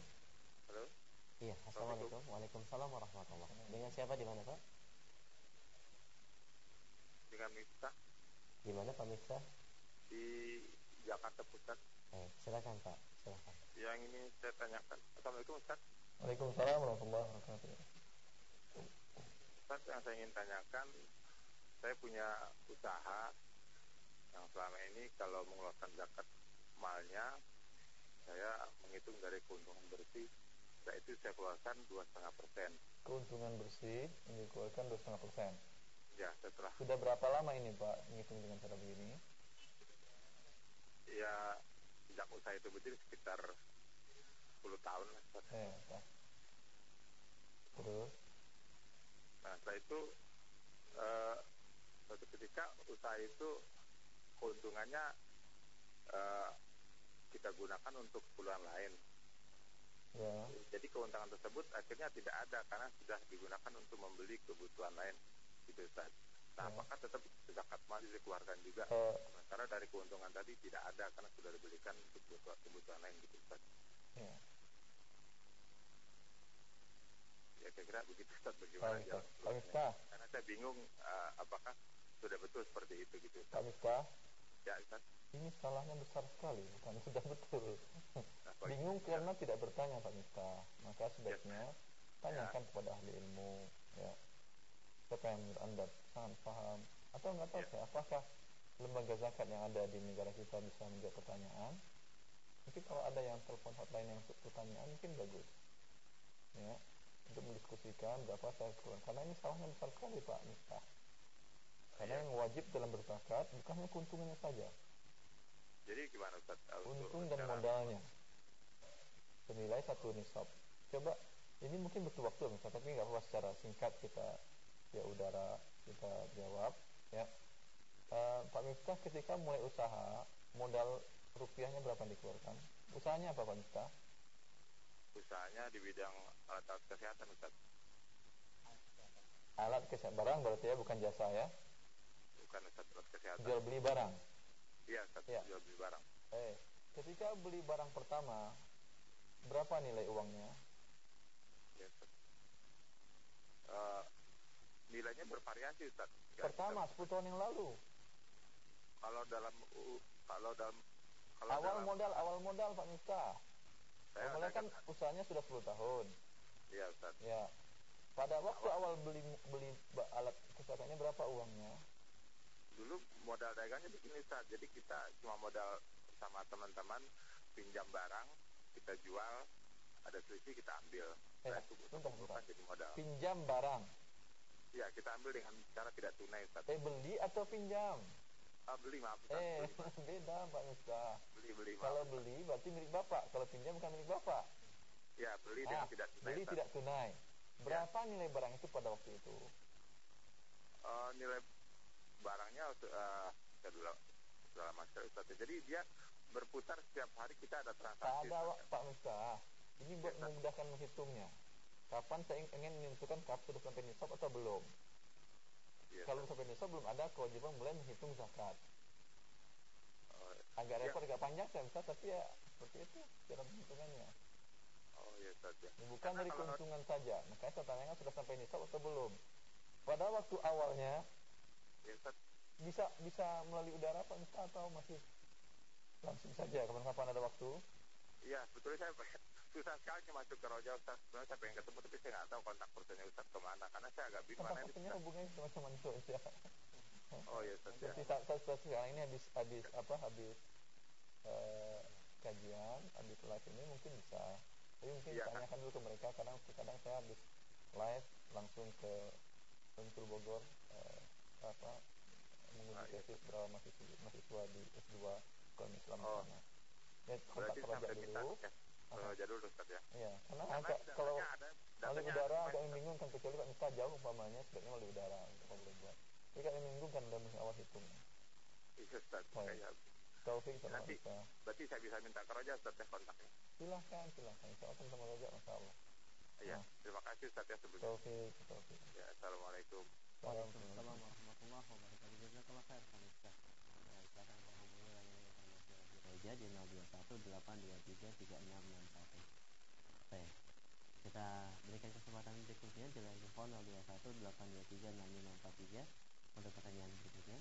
Halo. Iya, assalamualaikum. Waalaikumsalam warahmatullahi wabarakatuh. Dengan siapa di mana Pak? Dengan Miftah. Di mana Pak Miftah? Di Jakarta Pusat. Baik, silakan Pak. Silakan. Yang ini saya tanyakan. Assalamualaikum Ustaz. Waalaikumsalam warahmatullahi wabarakatuh. Ustaz yang saya ingin tanyakan, saya punya usaha yang selama ini kalau mengeluarkan zakat malnya, saya menghitung dari keuntungan bersih, setelah itu saya keluarkan dua setengah persen. Keuntungan bersih yang dikeluarkan dua setengah persen. Ya, setelah Sudah berapa lama ini Pak menghitung dengan cara begini? ya sejak usaha itu berdiri sekitar 10 tahun lah. Eh, Pak. Terus? Nah, setelah itu eh, suatu ketika usaha itu keuntungannya eh, kita gunakan untuk keperluan lain. Ya. Jadi keuntungan tersebut akhirnya tidak ada karena sudah digunakan untuk membeli kebutuhan lain gitu Ustaz. Nah, Ya. apakah tetap zakat mal dikeluarkan juga? Eh, Sementara dari keuntungan tadi tidak ada karena sudah dibelikan untuk kebutuhan, kebutuhan lain gitu Ustaz. ya. Ya kira-kira begitu Ustaz bagaimana jalan. Karena saya bingung eh, apakah sudah betul seperti itu gitu Pak. Miftah. Ya Ustaz. Ini salahnya besar sekali, bukan sudah betul. Nah, *laughs* Bingung karena tidak bertanya Pak Miftah. Maka sebaiknya tanyakan Ya. kepada ahli ilmu. Ya. Siapa yang menurut Anda sangat paham atau nggak tahu Ya. saya apakah lembaga zakat yang ada di negara kita bisa menjawab pertanyaan? Mungkin kalau ada yang telepon hotline yang untuk pertanyaan mungkin bagus. Ya, untuk mendiskusikan berapa saya keluar. Karena ini salahnya besar sekali Pak Miftah. Karena Ya. yang wajib dalam berzakat bukan hanya keuntungannya saja, Jadi gimana Ustaz? Untung dan modalnya senilai satu nisab. Coba ini mungkin butuh waktu Miftah, tapi nggak apa secara singkat kita ya udara kita jawab ya. Eh, Pak Miftah ketika mulai usaha modal rupiahnya berapa yang dikeluarkan? Usahanya apa Pak Miftah? Usahanya di bidang alat-alat kesehatan Ustaz. Alat kesehatan barang berarti ya bukan jasa ya. Bukan Ustaz alat kesehatan. Jual beli barang. Iya Ustaz, Ya. jual beli barang. Eh, ketika beli barang pertama berapa nilai uangnya? Ya, Ustaz. Eh, nilainya bervariasi Ustaz. Ya, Pertama Ustaz. 10 tahun yang lalu. kalau dalam U- kalau dalam kalau Awal dalam, modal awal modal Pak Miftah. saya, Mulai kan usahanya sudah 10 tahun. Iya Ustaz. Ya. Pada waktu awal beli beli ba- alat kesehatannya berapa uangnya? Dulu modal dagangnya begini Ustaz. Jadi kita cuma modal sama teman-teman pinjam barang, kita jual, ada selisih kita ambil. Eh, Nah, jadi modal. Pinjam barang. Iya, kita ambil dengan cara tidak tunai Ustaz. Eh beli atau pinjam? Ah, beli maaf Ustaz. Eh Beli, *laughs* beda Pak Miftah. beli, beli maaf. Kalau beli berarti milik Bapak, kalau pinjam bukan milik Bapak. Ya, beli Ah, dengan tidak tunai. beli Ustaz. tidak tunai. Berapa nilai barang itu pada waktu itu? Eh, nilai barangnya uh, sudah lama sekali Ustaz. Jadi dia berputar setiap hari kita ada transaksi. Ustaz. waktu Pak Miftah, ini buat Ya, Pak. memudahkan menghitungnya. Kapan saya ing- ingin menentukan kapan sudah sampai nisab atau belum? Iya, Kalau Ustaz. sampai nisab belum ada kewajiban mulai menghitung zakat. Oh, Agak Ya. repot, agak panjang saya Miftah, tapi ya seperti itu cara penghitungannya. oh iya Ustaz ya. Bukan Karena dari keuntungan saja. Makanya saya tanyakan sudah sampai nisab atau belum. Pada waktu awalnya Ya, Ustaz. bisa bisa melalui udara Pak Miftah atau masih langsung saja kapan-kapan ada waktu? Iya, sebetulnya saya susah sekali masuk ke Roja Ustaz. Sebenarnya saya pengen ketemu tapi saya nggak tahu kontak personnya Ustaz ke mana karena saya agak bingung Kontak personnya hubungannya sama teman saja. Oh iya Ustaz ya. Seperti saat, saat, saat sekarang ini habis habis apa habis eh, kajian habis live ini mungkin bisa tapi mungkin Iya, kan? tanyakan dulu ke mereka karena kadang saya habis live langsung ke Sentul Bogor eh, apa menguji Ah, iya. tesis beberapa mahasiswa, mahasiswa di S2 Ekonomi Islam Oh. sana. Ya, kontak Berarti kerja sampai kita dulu. ya, ke Roja dulu Ustaz ya. Iya, karena Karena angka, kalau melalui udara agak Ustaz. membingungkan kecuali Pak Miftah jauh umpamanya sebaiknya melalui udara kita boleh buat. Tapi agak membingungkan dalam awal hitung. Iya Ustaz. Kayak Taufik sama Nanti- Miftah. berarti saya bisa minta ke Roja Ustaz ya kontaknya. Silahkan, silahkan. Insya Allah sama saja, Masya Allah. Iya. Nah. Terima kasih Ustaz ya sebelumnya. Taufik, Taufik. Ya, Assalamualaikum. Waalaikumsalam wabarakatuh. Kita berikan kesempatan untuk pertanyaan berikutnya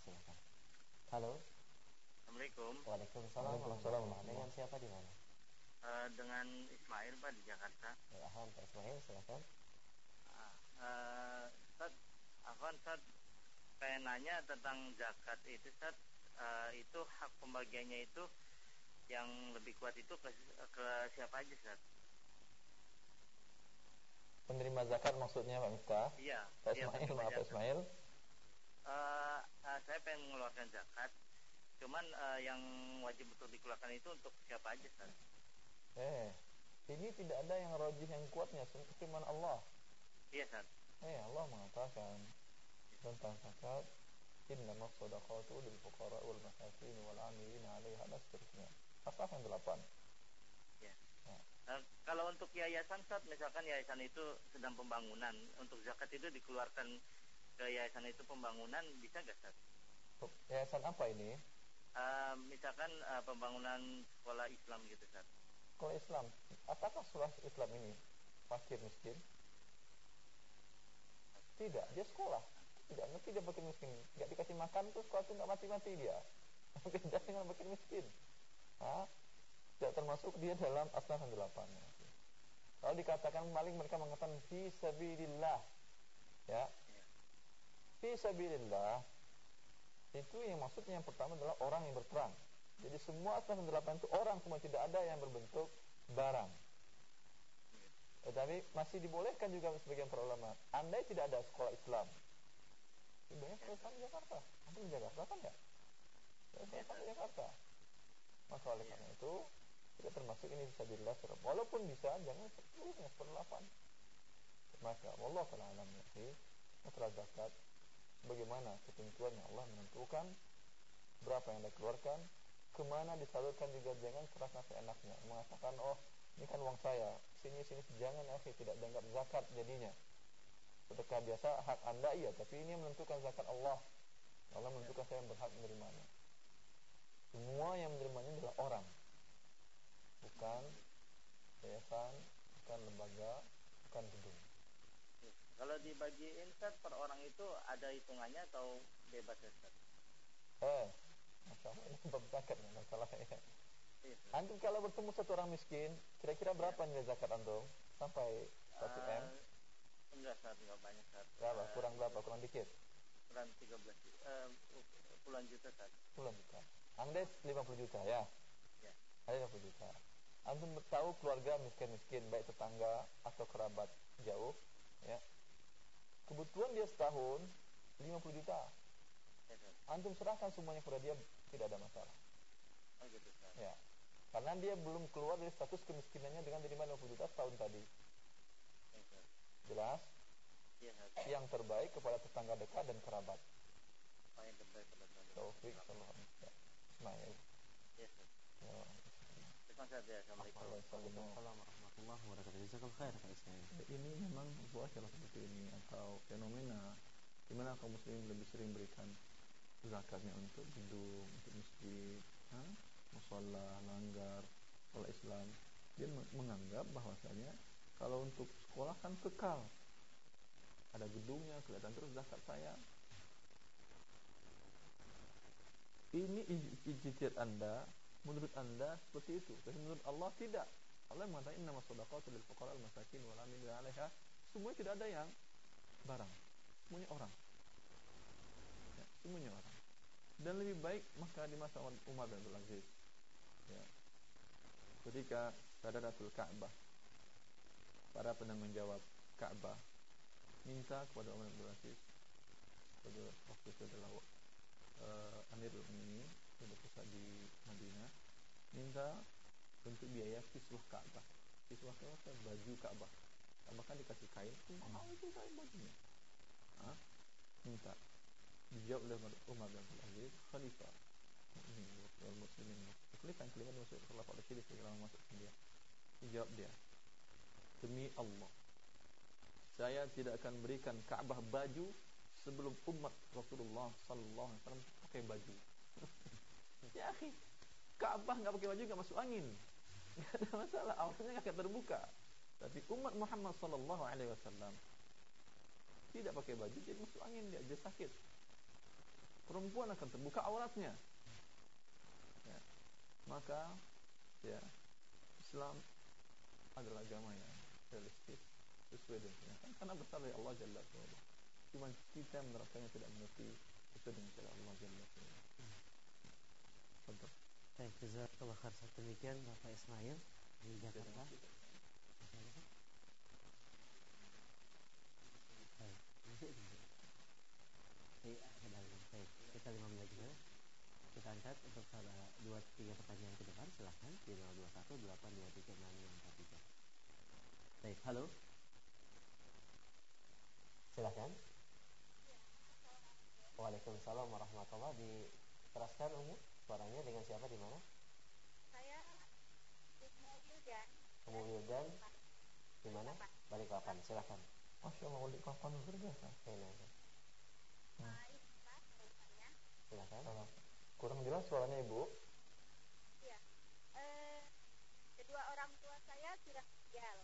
silakan. Halo. Assalamualaikum. Waalaikumsalam. Waalaikumsalam. Dengan siapa di mana? Uh, dengan Ismail Pak di Jakarta. Ya, Ismail silakan. Uh, uh, Ustaz, pengen nanya tentang zakat itu Ustaz, uh, itu hak pembagiannya itu yang lebih kuat itu ke, ke siapa aja Ustaz? Penerima zakat maksudnya Pak Miftah? Iya. Pak iya, Ismail, maaf Pak Ismail. Uh, uh, saya pengen mengeluarkan zakat, cuman uh, yang wajib betul dikeluarkan itu untuk siapa aja Ustaz? Eh, ini tidak ada yang rojih yang kuatnya, firman Allah. Iya Ustaz. Eh, Allah mengatakan tentang zakat innama sadaqatu lil fuqara wal masakin wal amilin 'alaiha dan seterusnya. Pasal yang 8. Ya. Nah. Kalau untuk yayasan saat misalkan yayasan itu sedang pembangunan, untuk zakat itu dikeluarkan ke yayasan itu pembangunan bisa nggak Ustaz? Yayasan apa ini? Uh, misalkan uh, pembangunan sekolah Islam gitu Ustaz. Sekolah Islam. Apakah sekolah Islam ini fakir miskin? Tidak, dia sekolah. Tidak ngerti dia fakir miskin. Tidak dikasih makan tuh sekolah itu nggak mati-mati dia. Beda dengan fakir miskin. Hah? Tidak termasuk dia dalam asnaf yang delapan. Kalau dikatakan paling mereka mengatakan fi sabilillah. Ya. Fi sabilillah itu yang maksudnya yang pertama adalah orang yang berperang. Jadi semua asnaf yang delapan itu orang semua tidak ada yang berbentuk barang. Tetapi masih dibolehkan juga sebagian para ulama. Andai tidak ada sekolah Islam, banyak di Jakarta. Anda di Jakarta kan ya? Sekolah Islam di Jakarta. Maka oleh karena itu tidak termasuk ini bisa dilihat walaupun bisa jangan seluruhnya seperdelapan maka Allah taala alam masalah zakat bagaimana ketentuan yang Allah menentukan berapa yang dikeluarkan ke mana disalurkan juga jangan serahkan seenaknya mengatakan oh ini kan uang saya sini sini jangan ya tidak dianggap zakat jadinya sedekah biasa hak anda iya tapi ini menentukan zakat Allah Allah menentukan saya yang berhak menerimanya semua yang menerimanya adalah orang bukan yayasan bukan lembaga bukan gedung kalau dibagiin Ustaz per orang itu ada hitungannya atau bebas Ustaz? Eh, Masya Allah ini bab zakat ya masalahnya ya. Iya, antum kalau bertemu satu orang miskin, kira-kira berapa ya. nilai zakat antum? Sampai 1 uh, M? Enggak, saat enggak banyak saat. Berapa? Kurang berapa? Kurang dikit? Kurang 13 uh, puluhan juta saat. Puluhan juta. Anda 50 juta ya? Ya. Ada 50 juta. Antum tahu keluarga miskin-miskin baik tetangga atau kerabat jauh, ya. Kebutuhan dia setahun 50 juta. Ya, Antum serahkan semuanya kepada dia tidak ada masalah. Oh gitu, Ya. Karena dia belum keluar dari status kemiskinannya dengan terima 50 juta setahun tadi. Ya, Jelas? Ya, yang terbaik kepada tetangga dekat dan kerabat. Taufik sama Ismail. Ya, ya. Assalamualaikum warahmatullahi wabarakatuh. Ini memang buah salah seperti ini atau fenomena di mana kaum muslimin lebih sering berikan zakatnya untuk gedung, untuk masjid, ha? musola, langgar, sekolah Islam. Dia menganggap bahwasanya kalau untuk sekolah kan kekal. Ada gedungnya, kelihatan terus zakat saya. Ini ijtihad Anda menurut anda seperti itu? Tapi menurut Allah tidak. Allah mengatakan inna masadaqatu lil fuqara al masakin amilin 'alaiha. Semuanya tidak ada yang barang. Semuanya orang. Ya, semuanya orang. Dan lebih baik maka di masa Umar bin Abdul Aziz. Ya, ketika Sadaratul Ka'bah para penanggung jawab Ka'bah minta kepada Umar bin Aziz pada waktu itu adalah uh, Amirul Mukminin yang berpusat di Madinah minta untuk biaya kiswah Ka'bah kiswah Ka'bah baju Ka'bah Ka'bah kan dikasih kain mahal itu kain bajunya. Hah? minta. Dijawab oleh Umar bin Aziz Khalifah ini wal muslimin. Yang kelima masuk Khalifah Rasyid segala masuk dia. Dijawab dia demi Allah saya tidak akan berikan Ka'bah baju sebelum umat Rasulullah sallallahu alaihi wasallam pakai baju. *laughs* Ya akhi. Ka'bah nggak pakai baju nggak masuk angin. *laughs* Nggak ada masalah. Awalnya nggak akan terbuka. Tapi umat Muhammad Sallallahu Alaihi Wasallam tidak pakai baju jadi masuk angin dia aja sakit. Perempuan akan terbuka auratnya. Ya. maka ya Islam adalah agama yang realistis sesuai dengan kenyataan karena berasal dari Allah Jalla wa'ala cuma kita menerapkannya tidak mengerti sesuai dengan cara Allah Jalla wa'ala Baik, jazakallah khair. Demikian Bapak Ismail di Jakarta. Kita lima menit juga. Kita angkat untuk pada dua tiga pertanyaan ke depan. Silahkan di 021 823 6543. Baik, halo. Silahkan. Waalaikumsalam warahmatullahi wabarakatuh. Teraskan umum suaranya dengan siapa di mana? Saya Umu Wildan. Umu Wildan di mana? Balikpapan. Silahkan. Masya Allah Balikpapan luar biasa. Enak. Hmm. Silakan. Kurang jelas suaranya ibu. Iya. Eh, kedua orang tua saya sudah meninggal.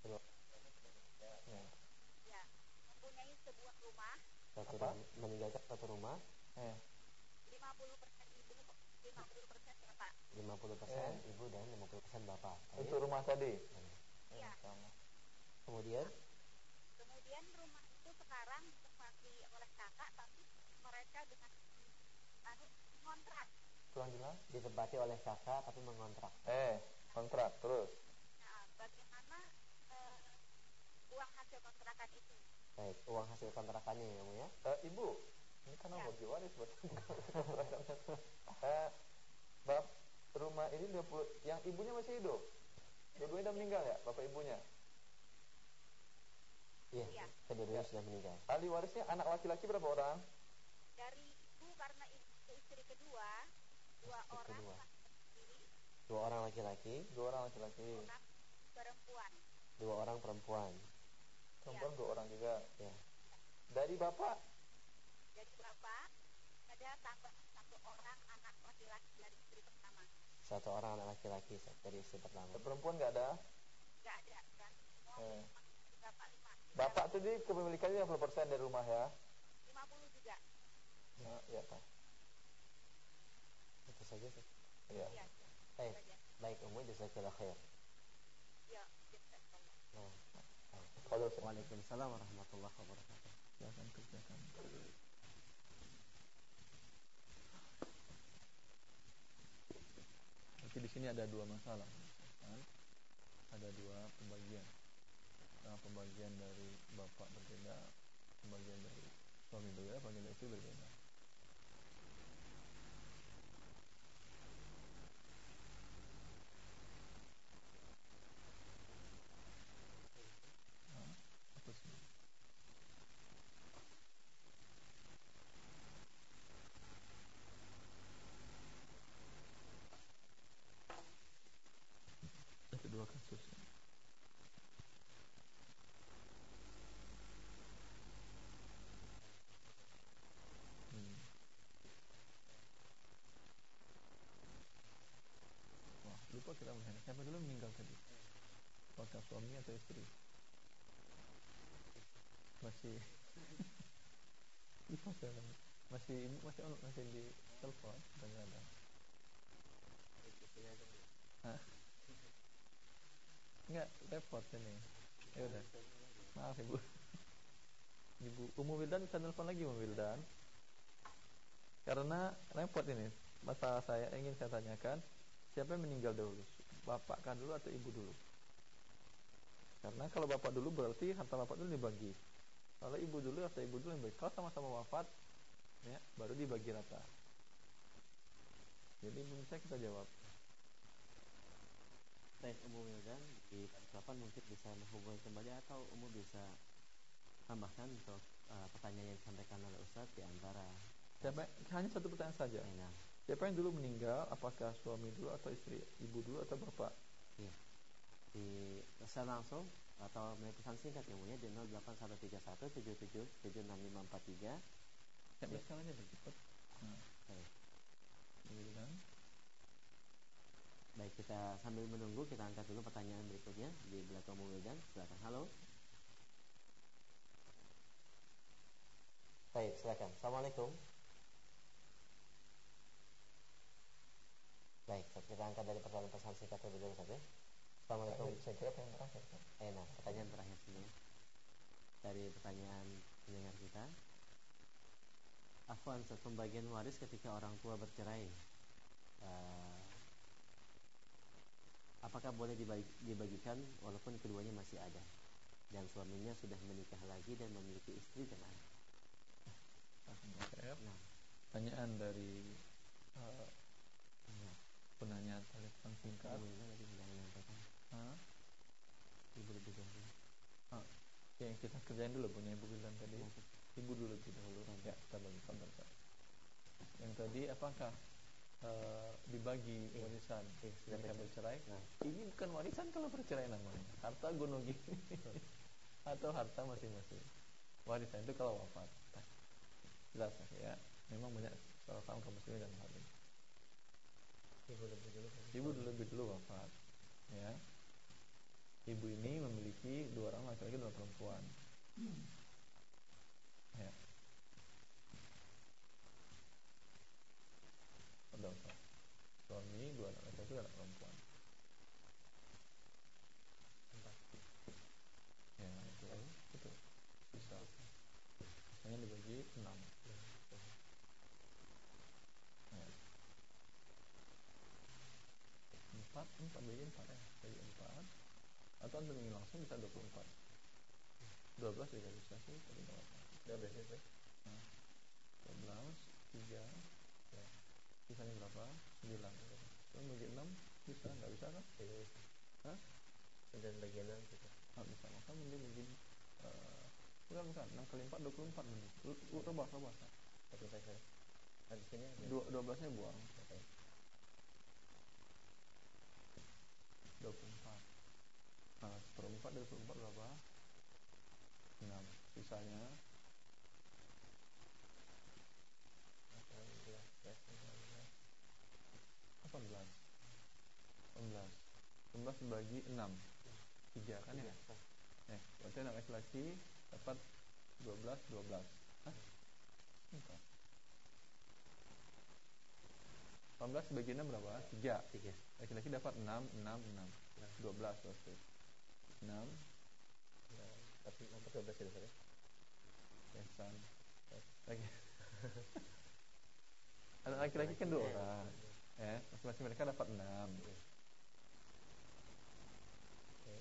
Kedua. Ya. Mempunyai sebuah rumah. Satu rumah, meninggalkan satu rumah. Eh. 50 persen ibu, 50 persen bapak. 50 persen eh. ibu dan 50 persen bapak. Itu rumah tadi. Iya. Kemudian? Kemudian rumah itu sekarang ditempati oleh kakak, tapi mereka dengan anu kontrak. Kurang jelas? Ditempati oleh kakak tapi mengontrak. Eh, kontrak terus. Nah, bagaimana uh, uang hasil kontrakan itu? Baik, uang hasil kontrakannya ya, Bu ya. Uh, Ibu, ini kan ya. bagi waris buat *laughs* eh, bab rumah ini 20 yang ibunya masih hidup? Dua-duanya sudah meninggal ya bapak ibunya? Iya ya. kedua-duanya sudah meninggal. Ahli warisnya anak laki-laki berapa orang? Dari ibu karena ibu istri kedua dua istri orang kedua. dua orang laki-laki. Dua orang laki-laki. Perempuan. Dua orang perempuan perempuan ya. dua orang juga. Ya dari bapak? Dari bapak ada tambah satu orang anak laki-laki dari istri pertama. Satu orang anak laki-laki dari istri pertama. Perempuan nggak ada? Nggak ada. Kan eh. bapak lima. Bapak tuh di kepemilikannya 50% dari rumah ya? 50 juga. Nah, ya pak. Itu saja sih iya. Ya, baik baik umum jazakallah khair ya nah Waalaikumsalam warahmatullahi wabarakatuh. Silakan kerjakan. Berarti di sini ada dua masalah. Kan? Ada dua pembagian. Nah, pembagian dari bapak berbeda, pembagian dari suami berbeda, pembagian dari istri berbeda. dua kasus hmm. Wah, lupa kita melihat siapa dulu meninggal tadi apakah suami atau istri masih lupa saya masih masih masih di telepon dan ada Hah? Enggak, repot ini. Ya udah. Maaf Ibu. Ibu Umu Wildan bisa telepon lagi Umu Wildan. Karena repot ini. Masalah saya ingin saya tanyakan, siapa yang meninggal dahulu? Bapak kan dulu atau ibu dulu? Karena kalau bapak dulu berarti harta bapak dulu dibagi. Kalau ibu dulu atau ibu dulu yang bagi. Kalau sama-sama wafat, ya baru dibagi rata. Jadi menurut saya kita jawab. Baik, Umum Wildan di Balikpapan mungkin bisa menghubungi kembali atau Umum bisa tambahkan untuk uh, pertanyaan yang disampaikan oleh Ustaz di antara Siapa, hanya satu pertanyaan saja. Enak. Iya. Siapa yang dulu meninggal? Apakah suami dulu atau istri? Ibu dulu atau bapak? Iya. Di secara langsung atau melalui pesan singkat yang punya di 08131 77 Ya, sekarang aja cepat. Nah. Baik. Kan? Baik, kita sambil menunggu kita angkat dulu pertanyaan berikutnya di belakang dan Silakan. Halo. Baik, silakan. Assalamualaikum. Baik, kita angkat dari pertanyaan pesan singkat terlebih dahulu saja. Assalamualaikum. Saya kira yang terakhir. Eh, nah, pertanyaan terakhir sini dari pertanyaan pendengar kita. Afwan, pembagian waris ketika orang tua bercerai. Uh, apakah boleh dibagikan walaupun keduanya masih ada dan suaminya sudah menikah lagi dan memiliki istri dan anak? Nah, pertanyaan dari uh, penanya telepon singkat. Tadi sudah menyampaikan. Hah? Ibu lebih dahulu. Ah, yang kita kerjain dulu punya Ibu bilang tadi. Ibu dulu lebih dahulu. Ya, kita bagi sabar. Yang tadi apakah uh, dibagi iya. warisan iya, mereka bercerai? Nah. Ini bukan warisan kalau bercerai namanya. Harta gunung gini *laughs* atau harta masing-masing. Warisan itu kalau wafat. Nah, jelas ya. Memang banyak salah paham kaum muslimin dalam hal ini. Ibu lebih dulu. Ibu dulu lebih dulu wafat. Ya. Ibu ini memiliki dua orang laki-laki dan perempuan. Ya. Ada Suami, dua anak laki-laki dan anak perempuan. Ya, itu. Itu. Bisa. Hanya dibagi enam. empat empat bagi empat ya bagi empat atau anda ingin langsung bisa 24 12 dikali satu tadi berapa 12 itu nah, 12 3 ya. Sisanya berapa? 9 kalau bagi 6 bisa nggak bisa kan? Tidak bisa Hah? dan bagi 6 bisa nggak bisa. Maka mending bagi uh, bukan bukan 6 kali 4 24 mending rubah rubah. Satu saja Habis ini 12 nya buang. Okay. 24 Nah seperempat dari 24 berapa? 6 Sisanya? 18 18 18 bagi 6 3 kan ya? Eh, berarti anak laki-laki dapat 12 12 Hah? Enggak 18 bagi 6 berapa? 3 3 Laki-laki dapat 6 6 6 12 berarti 6 nah, Tapi 4 12 ya Ustaz Pesan Lagi Anak laki-laki kan 2 orang. Ya, masing-masing mereka dapat 6 Oke.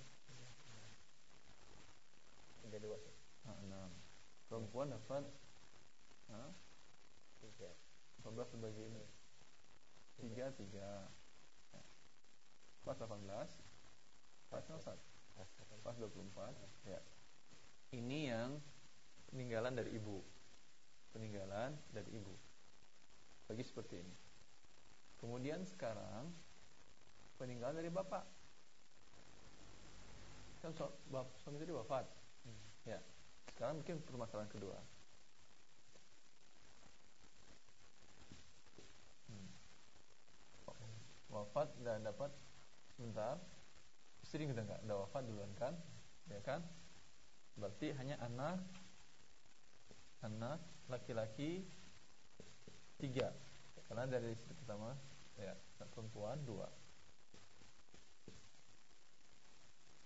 Ada 2 ah, 6 Perempuan dapat Hah? 3 14 bagi 6 tiga tiga. Pas 18 pas 1 pas 24 ya. Ini yang peninggalan dari ibu. Peninggalan dari ibu. Bagi seperti ini. Kemudian sekarang peninggalan dari bapak. Kan so, suami tadi wafat. Hmm. ya. Sekarang mungkin permasalahan kedua. Wafat dan dapat sebentar istri kita nggak udah wafat duluan kan? Ya kan? Berarti hanya anak anak laki-laki tiga. Karena dari istri pertama ya perempuan dua.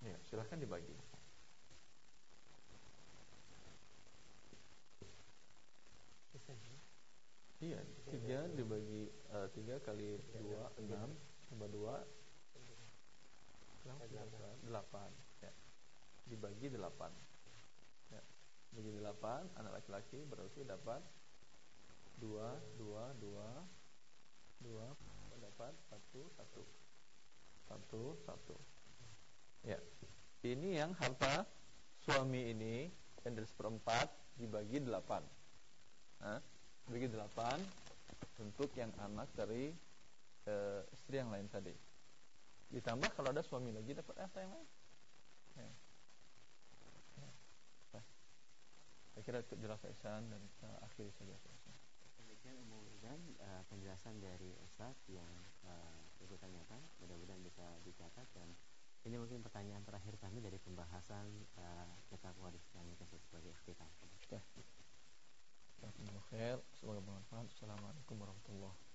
Ya silahkan dibagi. Iya, tiga dibagi uh, tiga kali dua enam tambah dua delapan. Ya. Dibagi delapan. Ya. Bagi delapan anak laki-laki berarti dapat dua dua dua dua dapat satu satu satu satu. Ya. Ini yang harta suami ini yang dari seperempat dibagi delapan. Hah? bagi delapan untuk yang anak dari e, istri yang lain tadi. Ditambah kalau ada suami lagi dapat harta yang lain. Ya. Ya. Baik. Saya kira cukup jelas Ihsan dan eh, kita akhiri saja. Demikian umum dan uh, eh, penjelasan dari Ustaz yang eh, uh, Ibu tanyakan. Mudah-mudahan bisa dicatat dan ini mungkin pertanyaan terakhir kami dari pembahasan uh, kita waris kami kasih sebagai Oke, Semoga bermanfaat. Assalamualaikum warahmatullahi wabarakatuh.